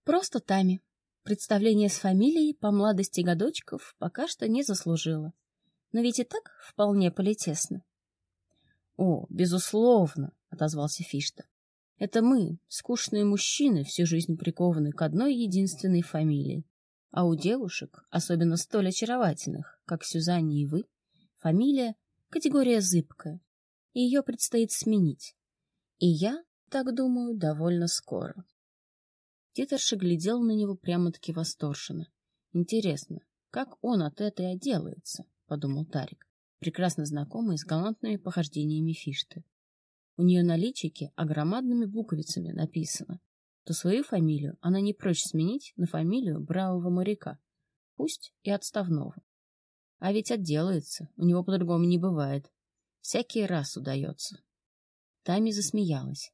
«Просто Тами. Представление с фамилией по младости годочков пока что не заслужила. Но ведь и так вполне политесно. — О, безусловно, — отозвался Фишта. — Это мы, скучные мужчины, всю жизнь прикованы к одной единственной фамилии. А у девушек, особенно столь очаровательных, как Сюзанне и вы, фамилия — категория зыбкая, ее предстоит сменить. И я, так думаю, довольно скоро. Титерша глядел на него прямо-таки восторженно. Интересно, как он от этой отделается, подумал Тарик, прекрасно знакомый с галантными похождениями Фишты. У нее на личике огромадными буквицами написано, то свою фамилию она не прочь сменить на фамилию бравого моряка, пусть и отставного. А ведь отделается, у него по-другому не бывает. Всякий раз удается. Тами засмеялась.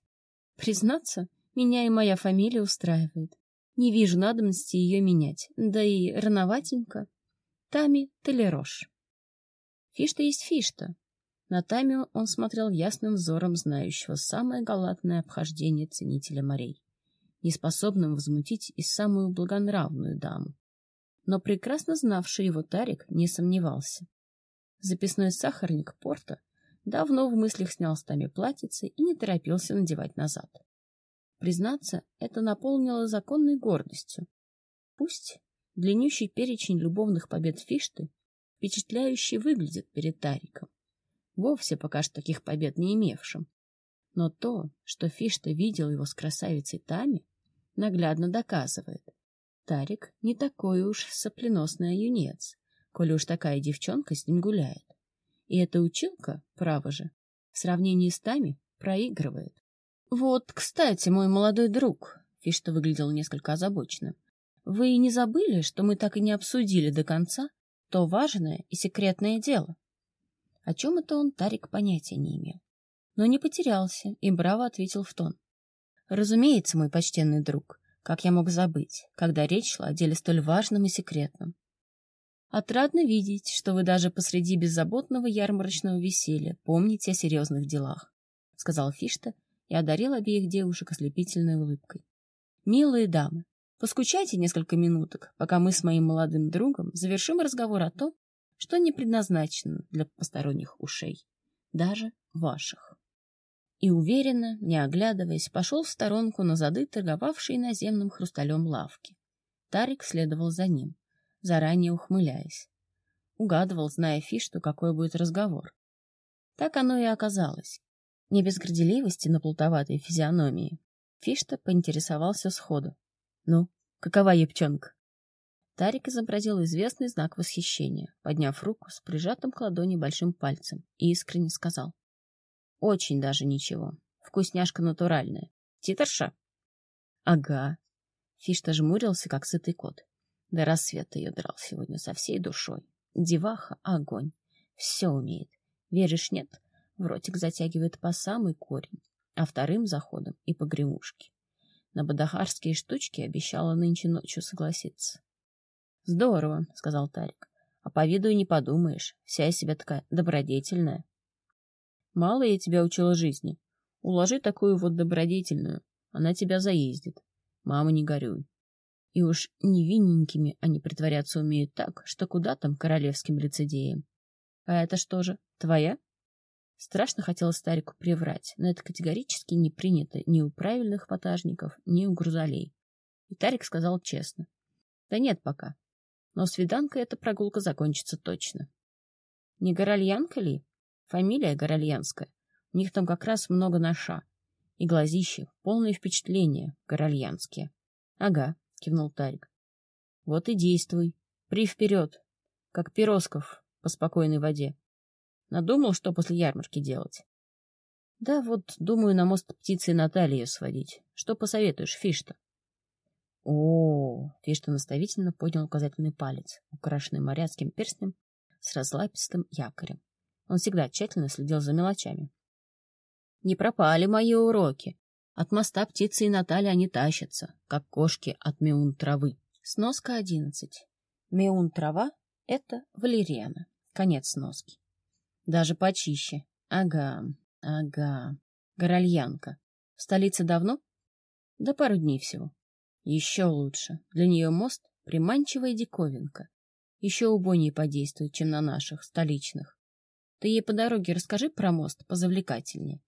Признаться, меня и моя фамилия устраивает. Не вижу надобности ее менять. Да и рановатенько. Тами Телерош. Фишта есть фишта. На Тами он смотрел ясным взором знающего самое галатное обхождение ценителя морей, неспособным возмутить и самую благонравную даму. Но прекрасно знавший его Тарик не сомневался. Записной сахарник порта давно в мыслях снял с Тами платьице и не торопился надевать назад. Признаться, это наполнило законной гордостью. Пусть длиннющий перечень любовных побед Фишты впечатляюще выглядит перед Тариком, вовсе пока что таких побед не имевшим. Но то, что Фишта видел его с красавицей Тами, наглядно доказывает. Тарик не такой уж сопленосный юнец, коли уж такая девчонка с ним гуляет. И эта училка, право же, в сравнении с Тами проигрывает. Вот, кстати, мой молодой друг, Фишта выглядел несколько озабоченным. Вы не забыли, что мы так и не обсудили до конца то важное и секретное дело? О чем это он, Тарик, понятия не имел. Но не потерялся и браво ответил в тон. Разумеется, мой почтенный друг, как я мог забыть, когда речь шла о деле столь важном и секретном. Отрадно видеть, что вы даже посреди беззаботного ярмарочного веселья помните о серьезных делах, — сказал Фишта и одарил обеих девушек ослепительной улыбкой. «Милые дамы, поскучайте несколько минуток, пока мы с моим молодым другом завершим разговор о том, что не предназначено для посторонних ушей, даже ваших». И уверенно, не оглядываясь, пошел в сторонку на зады торговавшей наземным хрусталем лавки. Тарик следовал за ним, заранее ухмыляясь. Угадывал, зная Фишту, какой будет разговор. Так оно и оказалось. Не без горделивости на плутоватой физиономии. Фишта поинтересовался сходу. «Ну, какова епчонка?» Тарик изобразил известный знак восхищения, подняв руку с прижатым к ладони большим пальцем, и искренне сказал. «Очень даже ничего. Вкусняшка натуральная. Титерша?» «Ага». Фишта жмурился, как сытый кот. До рассвета ее драл сегодня со всей душой. Деваха — огонь. Все умеет. Веришь, нет? в ротик затягивает по самый корень, а вторым заходом и по гремушке. На бадахарские штучки обещала нынче ночью согласиться. — Здорово, — сказал Тарик. — А по виду и не подумаешь, вся из себя такая добродетельная. — Мало я тебя учила жизни. Уложи такую вот добродетельную, она тебя заездит. Мама, не горюй. И уж невинненькими они притворяться умеют так, что куда там королевским лицедеям. А это что же, твоя? Страшно хотелось старику приврать, но это категорически не принято ни у правильных ватажников, ни у грузолей. И Тарик сказал честно. Да нет пока. Но свиданкой эта прогулка закончится точно. Не Горальянка ли? Фамилия Горальянская. У них там как раз много наша. И глазищи, полное впечатление, горальянские. Ага, кивнул Тарик. Вот и действуй. При вперед, как Пиросков по спокойной воде. Надумал, что после ярмарки делать? Да вот, думаю, на мост птицы Натальи сводить. Что посоветуешь, Фишта? О, Фишта наставительно поднял указательный палец, украшенный моряцким перстнем с разлапистым якорем. Он всегда тщательно следил за мелочами. Не пропали мои уроки. От моста птицы и Наталья они тащатся, как кошки от меун травы. Сноска одиннадцать. Меун трава — это валериана. Конец сноски. Даже почище. Ага, ага. Горальянка. В столице давно? Да пару дней всего. Еще лучше. Для нее мост — приманчивая диковинка. Еще убойнее подействует, чем на наших, столичных. Ты ей по дороге расскажи про мост позавлекательнее.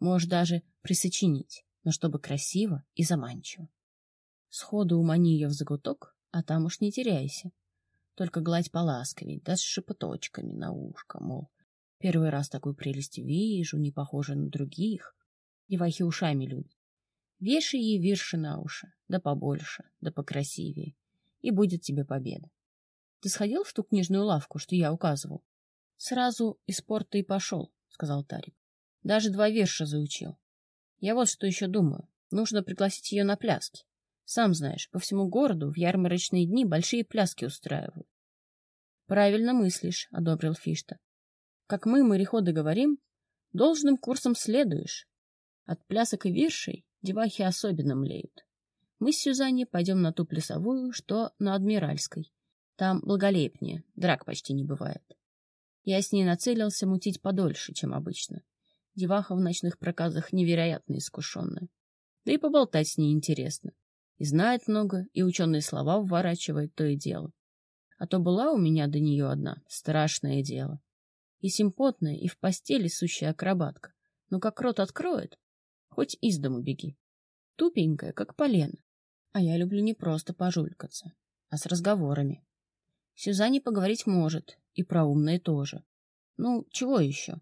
Можешь даже присочинить, но чтобы красиво и заманчиво. Сходу умани ее в загуток, а там уж не теряйся. Только гладь поласковей, да с шепоточками на ушко, мол, первый раз такую прелесть вижу, не похожа на других. Девахи ушами любят. Вешай ей вирши на уши, да побольше, да покрасивее, и будет тебе победа. Ты сходил в ту книжную лавку, что я указывал? Сразу из порта и пошел, — сказал Тарик. Даже два верша заучил. Я вот что еще думаю. Нужно пригласить ее на пляски. Сам знаешь, по всему городу в ярмарочные дни большие пляски устраивают. Правильно мыслишь, — одобрил Фишта. Как мы, мореходы, говорим, должным курсом следуешь. От плясок и виршей девахи особенно млеют. Мы с Сюзанне пойдем на ту плясовую, что на Адмиральской. Там благолепнее, драк почти не бывает. Я с ней нацелился мутить подольше, чем обычно. Деваха в ночных проказах невероятно искушенная. Да и поболтать с ней интересно. И знает много, и ученые слова вворачивает то и дело. А то была у меня до нее одна, страшное дело. И симпотная, и в постели сущая акробатка. Но как рот откроет, хоть из дому беги. Тупенькая, как полено. А я люблю не просто пожулькаться, а с разговорами. Сюзанне поговорить может, и про умные тоже. Ну, чего еще?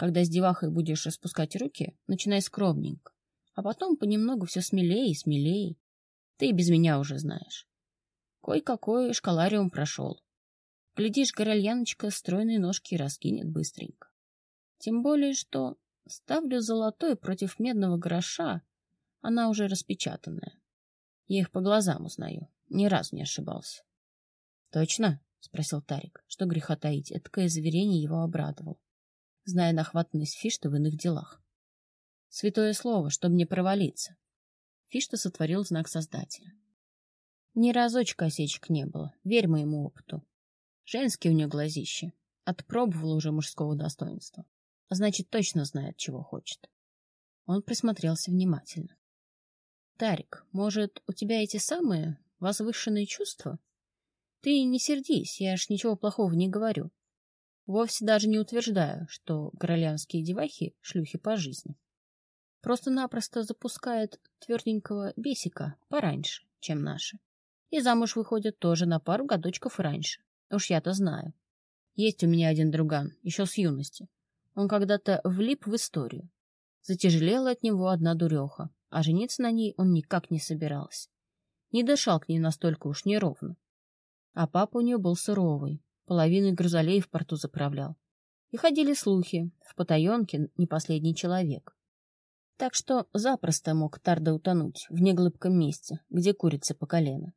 Когда с девахой будешь распускать руки, начинай скромненько, а потом понемногу все смелее и смелее. Ты и без меня уже знаешь. Кой-какой школариум прошел. Глядишь, горальяночка стройные ножки раскинет быстренько. Тем более, что Ставлю золотой против медного гроша, она уже распечатанная. Я их по глазам узнаю, ни разу не ошибался. — Точно? — спросил Тарик. Что греха таить, эткое заверение его обрадовало, зная нахватанность Фишта в иных делах. — Святое слово, чтобы не провалиться. Фишта сотворил знак Создателя. Ни разочка осечек не было, верь моему опыту. Женские у нее глазища. Отпробовала уже мужского достоинства. А значит, точно знает, чего хочет. Он присмотрелся внимательно. Тарик, может, у тебя эти самые возвышенные чувства? Ты не сердись, я ж ничего плохого не говорю. Вовсе даже не утверждаю, что королевские девахи — шлюхи по жизни. Просто-напросто запускает тверденького бесика пораньше, чем наши. И замуж выходят тоже на пару годочков раньше. Уж я-то знаю. Есть у меня один друган, еще с юности. Он когда-то влип в историю. Затяжелела от него одна дуреха, а жениться на ней он никак не собирался. Не дышал к ней настолько уж неровно. А папа у нее был суровый, половиной грузолей в порту заправлял. И ходили слухи, в потаенке не последний человек. Так что запросто мог Тарда утонуть в неглыбком месте, где курица по колено.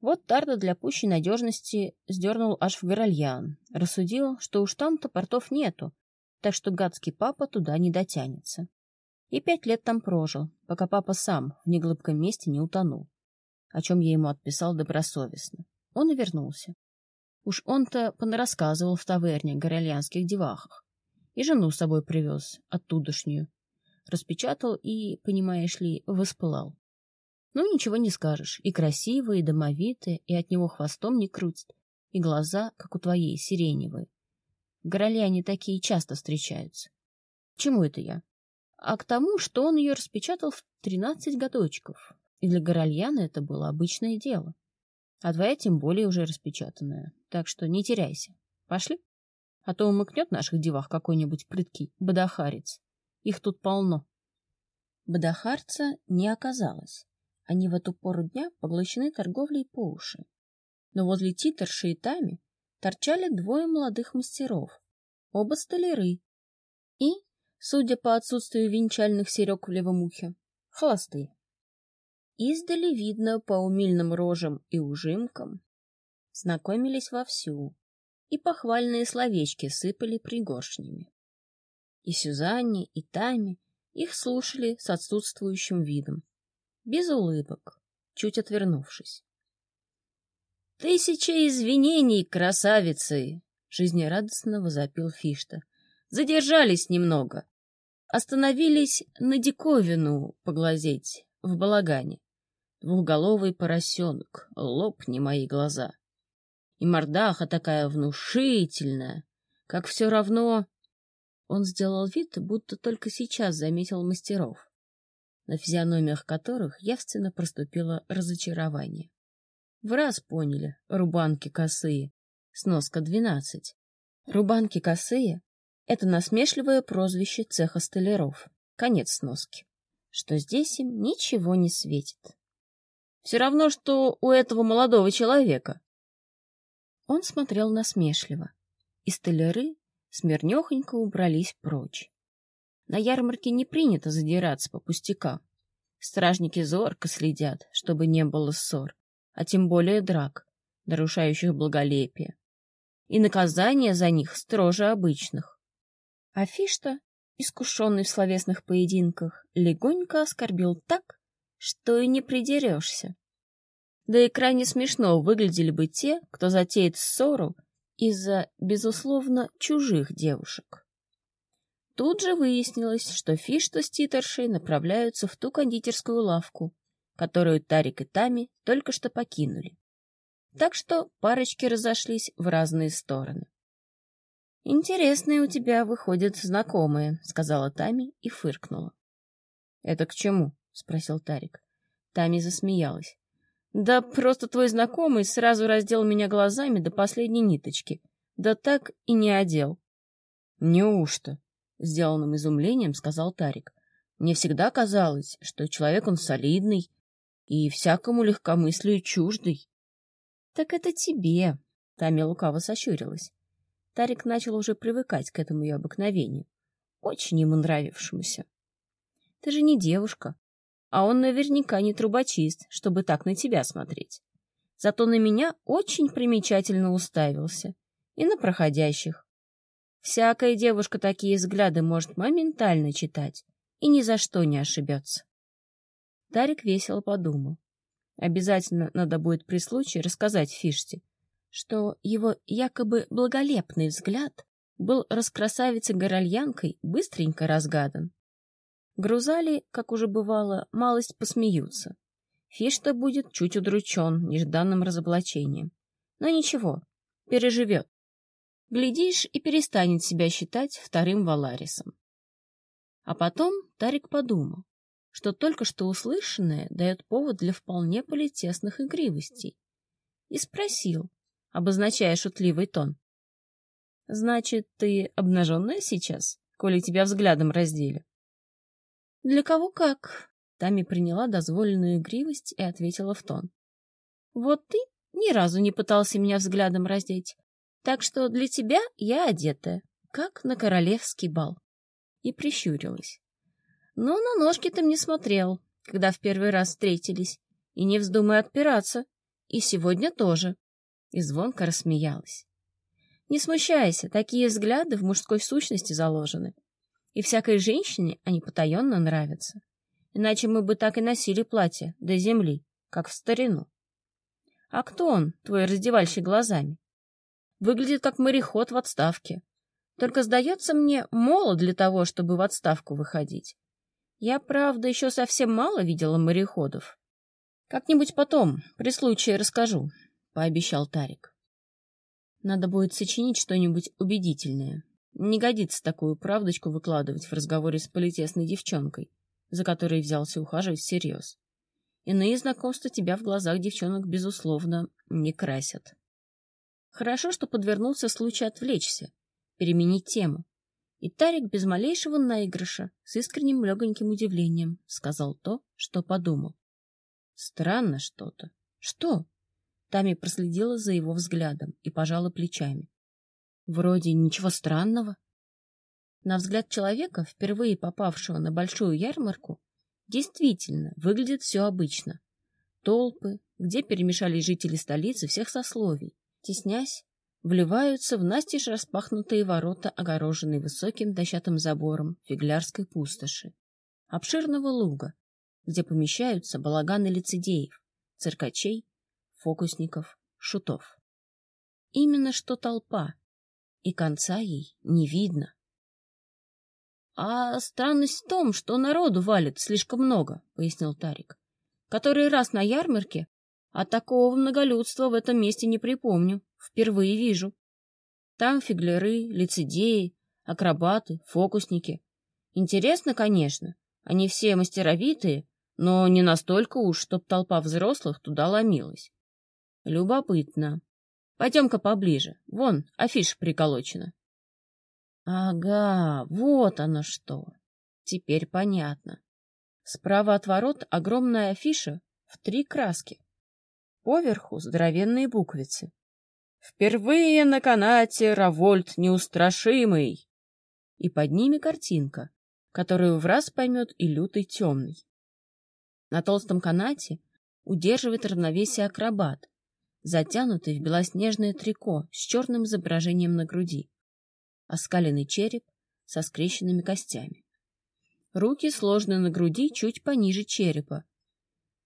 Вот Тарда для пущей надежности сдернул аж в Горальян, рассудил, что уж там-то портов нету, так что гадский папа туда не дотянется. И пять лет там прожил, пока папа сам в неглыбком месте не утонул, о чем я ему отписал добросовестно. Он и вернулся. Уж он-то понарассказывал в таверне горельянских девахах. И жену с собой привез, оттудошнюю. Распечатал и, понимаешь ли, воспылал. Ну, ничего не скажешь. И красивый, и домовитый, и от него хвостом не крутит, и глаза, как у твоей, сиреневые. Гороляне такие часто встречаются. Чему это я? А к тому, что он ее распечатал в тринадцать годочков. И для Горальяна это было обычное дело. А твоя тем более уже распечатанная. Так что не теряйся. Пошли? А то умыкнет наших девах какой-нибудь прыткий бадахарец. Их тут полно. Бадахарца не оказалось. Они в эту пору дня поглощены торговлей по уши. Но возле титерши и тами торчали двое молодых мастеров, оба столяры. И, судя по отсутствию венчальных серег в левом ухе, холостые. Издали видно по умильным рожам и ужимкам, знакомились вовсю, и похвальные словечки сыпали пригоршнями. И Сюзанне, и Таме их слушали с отсутствующим видом, без улыбок, чуть отвернувшись. «Тысяча извинений, красавицы!» — жизнерадостно возопил Фишта. «Задержались немного. Остановились на диковину поглазеть в балагане. Двухголовый поросенок, лопни мои глаза. И мордаха такая внушительная, как все равно... Он сделал вид, будто только сейчас заметил мастеров, на физиономиях которых явственно проступило разочарование. В раз поняли, рубанки косые, сноска двенадцать. Рубанки косые — это насмешливое прозвище цеха столяров, конец сноски, что здесь им ничего не светит. Все равно, что у этого молодого человека, он смотрел насмешливо, и столяры смирнехонько убрались прочь. На ярмарке не принято задираться по пустякам. Стражники зорко следят, чтобы не было ссор, а тем более драк, нарушающих благолепие. И наказание за них строже обычных. А Фишта, искушенный в словесных поединках, легонько оскорбил так, что и не придерешься. Да и крайне смешно выглядели бы те, кто затеет ссору из-за, безусловно, чужих девушек. Тут же выяснилось, что Фишта с Титершей направляются в ту кондитерскую лавку, которую Тарик и Тами только что покинули. Так что парочки разошлись в разные стороны. «Интересные у тебя выходят знакомые», — сказала Тами и фыркнула. «Это к чему?» — спросил Тарик. Тами засмеялась. Да просто твой знакомый сразу раздел меня глазами до последней ниточки. Да так и не одел. Неужто? Сделанным изумлением сказал Тарик. Мне всегда казалось, что человек он солидный и всякому легкомыслию чуждый. Так это тебе, Тамя лукаво сощурилась. Тарик начал уже привыкать к этому ее обыкновению, очень ему нравившемуся. Ты же не девушка, а он наверняка не трубочист, чтобы так на тебя смотреть. Зато на меня очень примечательно уставился. И на проходящих. Всякая девушка такие взгляды может моментально читать и ни за что не ошибется. Тарик весело подумал. Обязательно надо будет при случае рассказать Фиште, что его якобы благолепный взгляд был раскрасавицей-горольянкой быстренько разгадан. Грузали, как уже бывало, малость посмеются. Фишта будет чуть удручен нежданным разоблачением. Но ничего, переживет. Глядишь, и перестанет себя считать вторым Валарисом. А потом Тарик подумал, что только что услышанное дает повод для вполне политесных игривостей, и спросил, обозначая шутливый тон. — Значит, ты обнаженная сейчас, коли тебя взглядом раздели? Для кого как. Тами приняла дозволенную игривость и ответила в тон. Вот ты ни разу не пытался меня взглядом раздеть, так что для тебя я одетая, как на королевский бал. И прищурилась. Но на ножки ты мне смотрел, когда в первый раз встретились, и не вздумай отпираться. И сегодня тоже. И звонко рассмеялась. Не смущайся, такие взгляды в мужской сущности заложены. И всякой женщине они потаенно нравятся. Иначе мы бы так и носили платье до земли, как в старину. А кто он, твой раздевальщик глазами? Выглядит как мореход в отставке. Только, сдается мне, молод для того, чтобы в отставку выходить. Я, правда, еще совсем мало видела мореходов. Как-нибудь потом, при случае, расскажу, — пообещал Тарик. Надо будет сочинить что-нибудь убедительное. Не годится такую правдочку выкладывать в разговоре с политесной девчонкой, за которой взялся ухаживать всерьез. Иные знакомства тебя в глазах девчонок, безусловно, не красят. Хорошо, что подвернулся случай отвлечься, переменить тему. И Тарик без малейшего наигрыша, с искренним легоньким удивлением, сказал то, что подумал. Странно что-то. Что? Тами проследила за его взглядом и пожала плечами. Вроде ничего странного. На взгляд человека, впервые попавшего на большую ярмарку, действительно выглядит все обычно. толпы, где перемешались жители столицы всех сословий, теснясь, вливаются в настежь распахнутые ворота, огороженные высоким дощатым забором фиглярской пустоши, обширного луга, где помещаются балаганы лицедеев, циркачей, фокусников, шутов. Именно что толпа, и конца ей не видно. — А странность в том, что народу валит слишком много, — пояснил Тарик. — Который раз на ярмарке, а такого многолюдства в этом месте не припомню, впервые вижу. Там фигляры, лицедеи, акробаты, фокусники. Интересно, конечно, они все мастеровитые, но не настолько уж, чтоб толпа взрослых туда ломилась. Любопытно. Пойдем-ка поближе. Вон, афиша приколочена. Ага, вот оно что. Теперь понятно. Справа от ворот огромная афиша в три краски. Поверху здоровенные буквицы. Впервые на канате Равольт неустрашимый. И под ними картинка, которую в раз поймет и лютый темный. На толстом канате удерживает равновесие акробат, затянутый в белоснежное трико с черным изображением на груди, оскаленный череп со скрещенными костями. Руки сложены на груди чуть пониже черепа,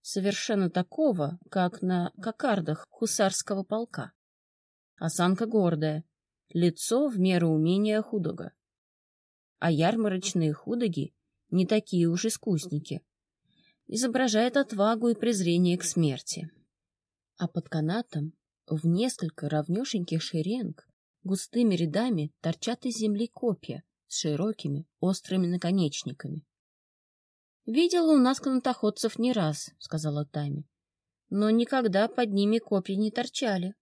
совершенно такого, как на кокардах хусарского полка. Осанка гордая, лицо в меру умения худога. А ярмарочные худоги не такие уж искусники. Изображает отвагу и презрение к смерти а под канатом в несколько равнешеньких шеренг густыми рядами торчат из земли копья с широкими острыми наконечниками. — Видела у нас канатоходцев не раз, — сказала Тами, — но никогда под ними копья не торчали.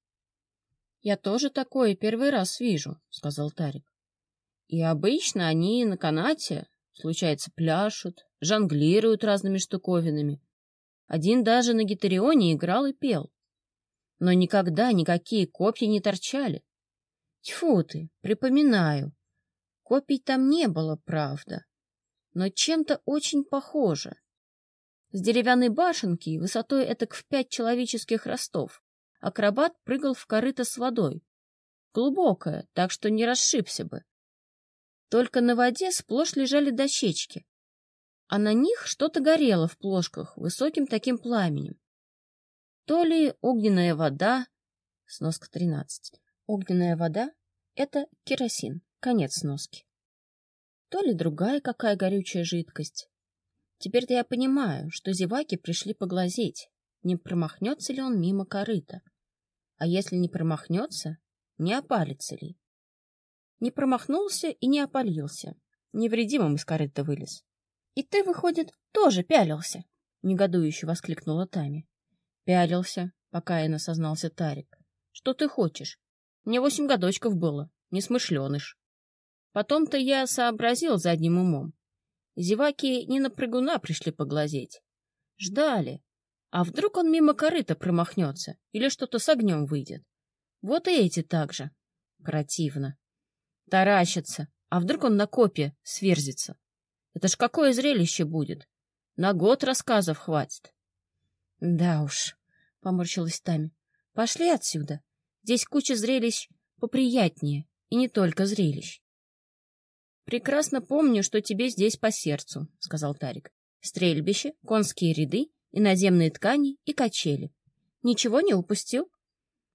— Я тоже такое первый раз вижу, — сказал Тарик. — И обычно они на канате, случается, пляшут, жонглируют разными штуковинами. Один даже на гитарионе играл и пел но никогда никакие копья не торчали. Тьфу ты, припоминаю. Копий там не было, правда, но чем-то очень похоже. С деревянной башенки высотой этак в пять человеческих ростов акробат прыгал в корыто с водой. Глубокое, так что не расшибся бы. Только на воде сплошь лежали дощечки, а на них что-то горело в плошках высоким таким пламенем. То ли огненная вода, сноска 13, огненная вода — это керосин, конец сноски. То ли другая какая горючая жидкость. Теперь-то я понимаю, что зеваки пришли поглазеть, не промахнется ли он мимо корыта. А если не промахнется, не опалится ли. Не промахнулся и не опалился. Невредимым из корыта вылез. — И ты, выходит, тоже пялился? — негодующе воскликнула Тами. Пялился, покаянно сознался Тарик. Что ты хочешь? Мне восемь годочков было, несмышленыш. Потом-то я сообразил задним умом. Зеваки не на прыгуна пришли поглазеть. Ждали. А вдруг он мимо корыта промахнется или что-то с огнем выйдет? Вот и эти также. Противно. Таращится. А вдруг он на копье сверзится? Это ж какое зрелище будет. На год рассказов хватит. Да уж, поморщилась Тами. Пошли отсюда. Здесь куча зрелищ поприятнее, и не только зрелищ. Прекрасно помню, что тебе здесь по сердцу, сказал Тарик. Стрельбище, конские ряды, иноземные ткани и качели. Ничего не упустил?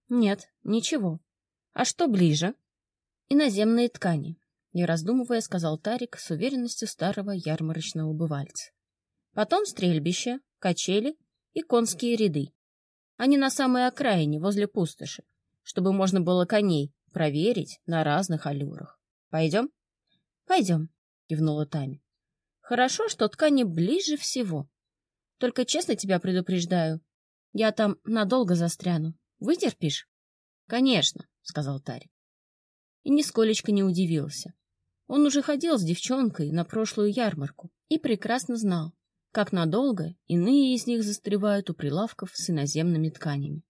Нет, ничего. А что ближе? Иноземные ткани, не раздумывая, сказал Тарик с уверенностью старого ярмарочного бывальца. Потом стрельбище, качели и конские ряды. Они на самой окраине, возле пустоши, чтобы можно было коней проверить на разных аллюрах. Пойдем? Пойдем, кивнула Тами. Хорошо, что ткани ближе всего. Только честно тебя предупреждаю, я там надолго застряну. Вытерпишь? Конечно, сказал Тарик. И нисколечко не удивился. Он уже ходил с девчонкой на прошлую ярмарку и прекрасно знал, как надолго иные из них застревают у прилавков с иноземными тканями.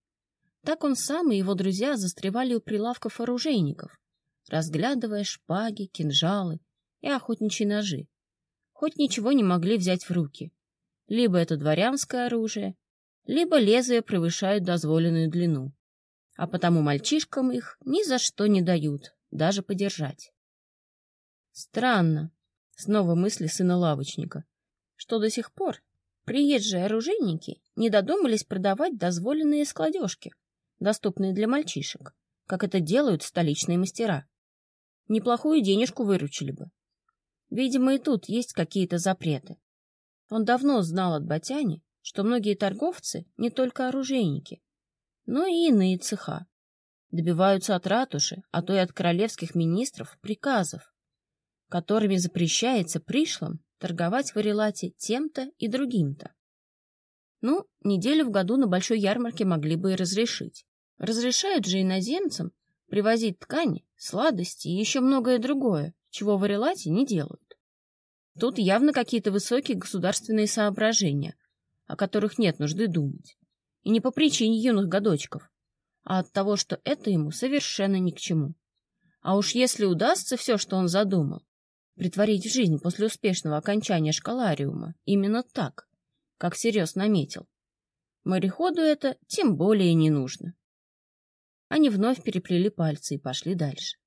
Так он сам и его друзья застревали у прилавков оружейников, разглядывая шпаги, кинжалы и охотничьи ножи. Хоть ничего не могли взять в руки. Либо это дворянское оружие, либо лезвия превышают дозволенную длину, а потому мальчишкам их ни за что не дают, даже подержать. Странно, снова мысли сына лавочника, что до сих пор приезжие оружейники не додумались продавать дозволенные складежки, доступные для мальчишек, как это делают столичные мастера. Неплохую денежку выручили бы. Видимо, и тут есть какие-то запреты. Он давно знал от Батяни, что многие торговцы, не только оружейники, но и иные цеха, добиваются от ратуши, а то и от королевских министров приказов, которыми запрещается пришлым торговать в Арелате тем-то и другим-то. Ну, неделю в году на большой ярмарке могли бы и разрешить. Разрешают же иноземцам привозить ткани, сладости и еще многое другое, чего в Арелате не делают. Тут явно какие-то высокие государственные соображения, о которых нет нужды думать. И не по причине юных годочков, а от того, что это ему совершенно ни к чему. А уж если удастся все, что он задумал, притворить в жизнь после успешного окончания школариума именно так, как всерьез наметил, мореходу это тем более не нужно. Они вновь переплели пальцы и пошли дальше.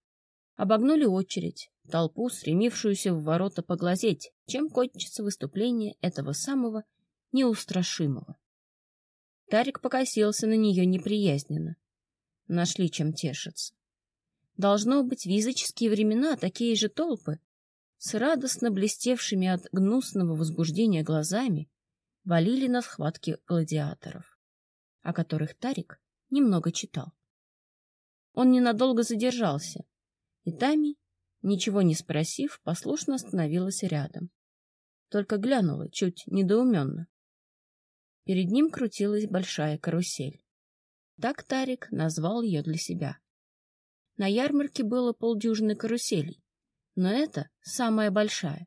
Обогнули очередь, толпу, стремившуюся в ворота поглазеть, чем кончится выступление этого самого неустрашимого. Тарик покосился на нее неприязненно. Нашли чем тешиться. Должно быть, в языческие времена такие же толпы с радостно блестевшими от гнусного возбуждения глазами валили на схватки гладиаторов, о которых Тарик немного читал. Он ненадолго задержался, и Тами, ничего не спросив, послушно остановилась рядом. Только глянула чуть недоуменно. Перед ним крутилась большая карусель. Так Тарик назвал ее для себя. На ярмарке было полдюжины каруселей, но это самая большая.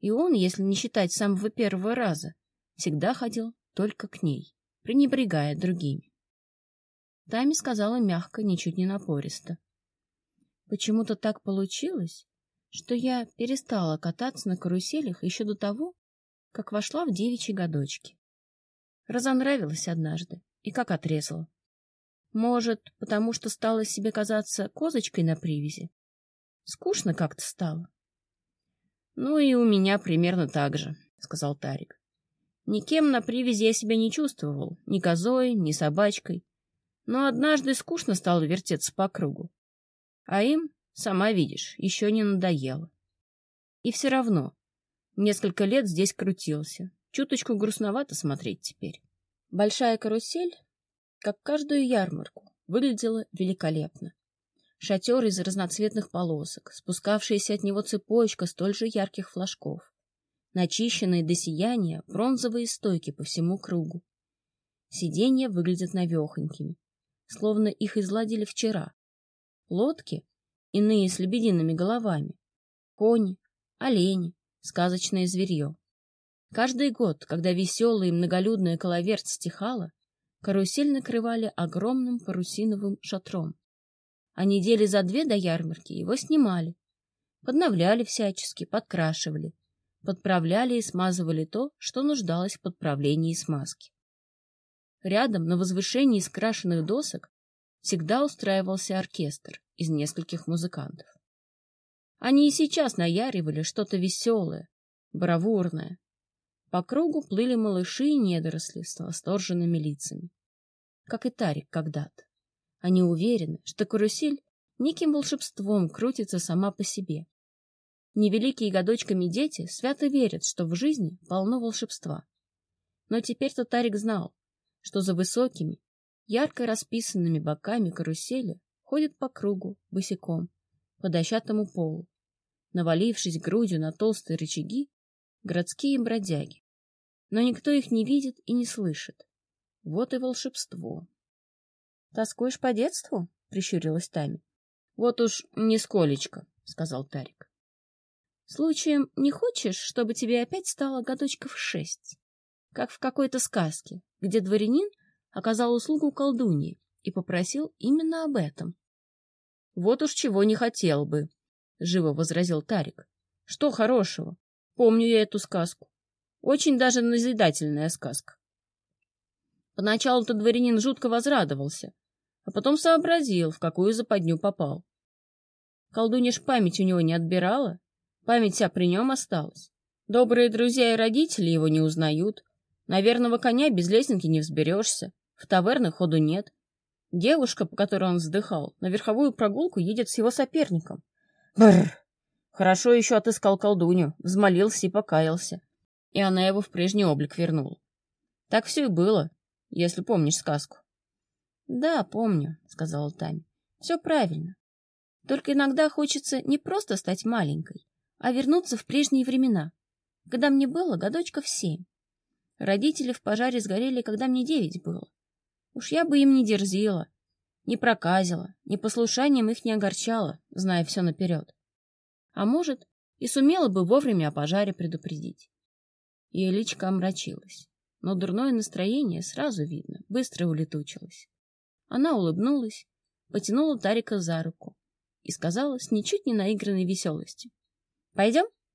И он, если не считать самого первого раза, всегда ходил только к ней, пренебрегая другими. Тами сказала мягко, ничуть не напористо. Почему-то так получилось, что я перестала кататься на каруселях еще до того, как вошла в девичьи годочки. Разонравилась однажды и как отрезала. Может, потому что стала себе казаться козочкой на привязи? Скучно как-то стало. Ну и у меня примерно так же, сказал Тарик. Никем на привязи я себя не чувствовал, ни козой, ни собачкой. Но однажды скучно стало вертеться по кругу. А им, сама видишь, еще не надоело. И все равно, несколько лет здесь крутился. Чуточку грустновато смотреть теперь. Большая карусель, как каждую ярмарку, выглядела великолепно. Шатер из разноцветных полосок, спускавшаяся от него цепочка столь же ярких флажков, начищенные до сияния бронзовые стойки по всему кругу. Сиденья выглядят навехонькими, словно их изладили вчера, лодки, иные с лебедиными головами, кони, олени, сказочное зверье. Каждый год, когда веселая и многолюдная коловерт стихала, карусель накрывали огромным парусиновым шатром. А недели за две до ярмарки его снимали, подновляли всячески, подкрашивали, подправляли и смазывали то, что нуждалось в подправлении и смазке. Рядом, на возвышении из досок, всегда устраивался оркестр из нескольких музыкантов. Они и сейчас наяривали что-то веселое, бравурное. По кругу плыли малыши и недоросли с восторженными лицами. Как и Тарик когда-то. Они уверены, что карусель неким волшебством крутится сама по себе. Невеликие годочками дети свято верят, что в жизни полно волшебства. Но теперь-то Тарик знал, что за высокими, ярко расписанными боками карусели ходят по кругу, босиком, по дощатому полу, навалившись грудью на толстые рычаги, городские бродяги. Но никто их не видит и не слышит. Вот и волшебство. — Тоскуешь по детству? — прищурилась Тами. — Вот уж нисколечко, — сказал Тарик. — Случаем не хочешь, чтобы тебе опять стало годочков шесть? Как в какой-то сказке, где дворянин оказал услугу колдуньи и попросил именно об этом. — Вот уж чего не хотел бы, — живо возразил Тарик. — Что хорошего? Помню я эту сказку. Очень даже назидательная сказка. Поначалу-то дворянин жутко возрадовался, а потом сообразил, в какую западню попал. Колдунья ж память у него не отбирала, память вся при нем осталась. Добрые друзья и родители его не узнают. На верного коня без лесенки не взберешься, в таверны ходу нет. Девушка, по которой он вздыхал, на верховую прогулку едет с его соперником. Бррр! Хорошо еще отыскал колдунью, взмолился и покаялся. И она его в прежний облик вернула. Так все и было, если помнишь сказку. — Да, помню, — сказала Тами. — Все правильно. Только иногда хочется не просто стать маленькой, а вернуться в прежние времена, когда мне было годочков семь. Родители в пожаре сгорели, когда мне девять было. Уж я бы им не дерзила, не проказила, непослушанием их не огорчала, зная все наперед. А может, и сумела бы вовремя о пожаре предупредить. Ее личка омрачилась, но дурное настроение сразу видно, быстро улетучилось. Она улыбнулась, потянула Тарика за руку и сказала с ничуть не наигранной веселостью. — Пойдем?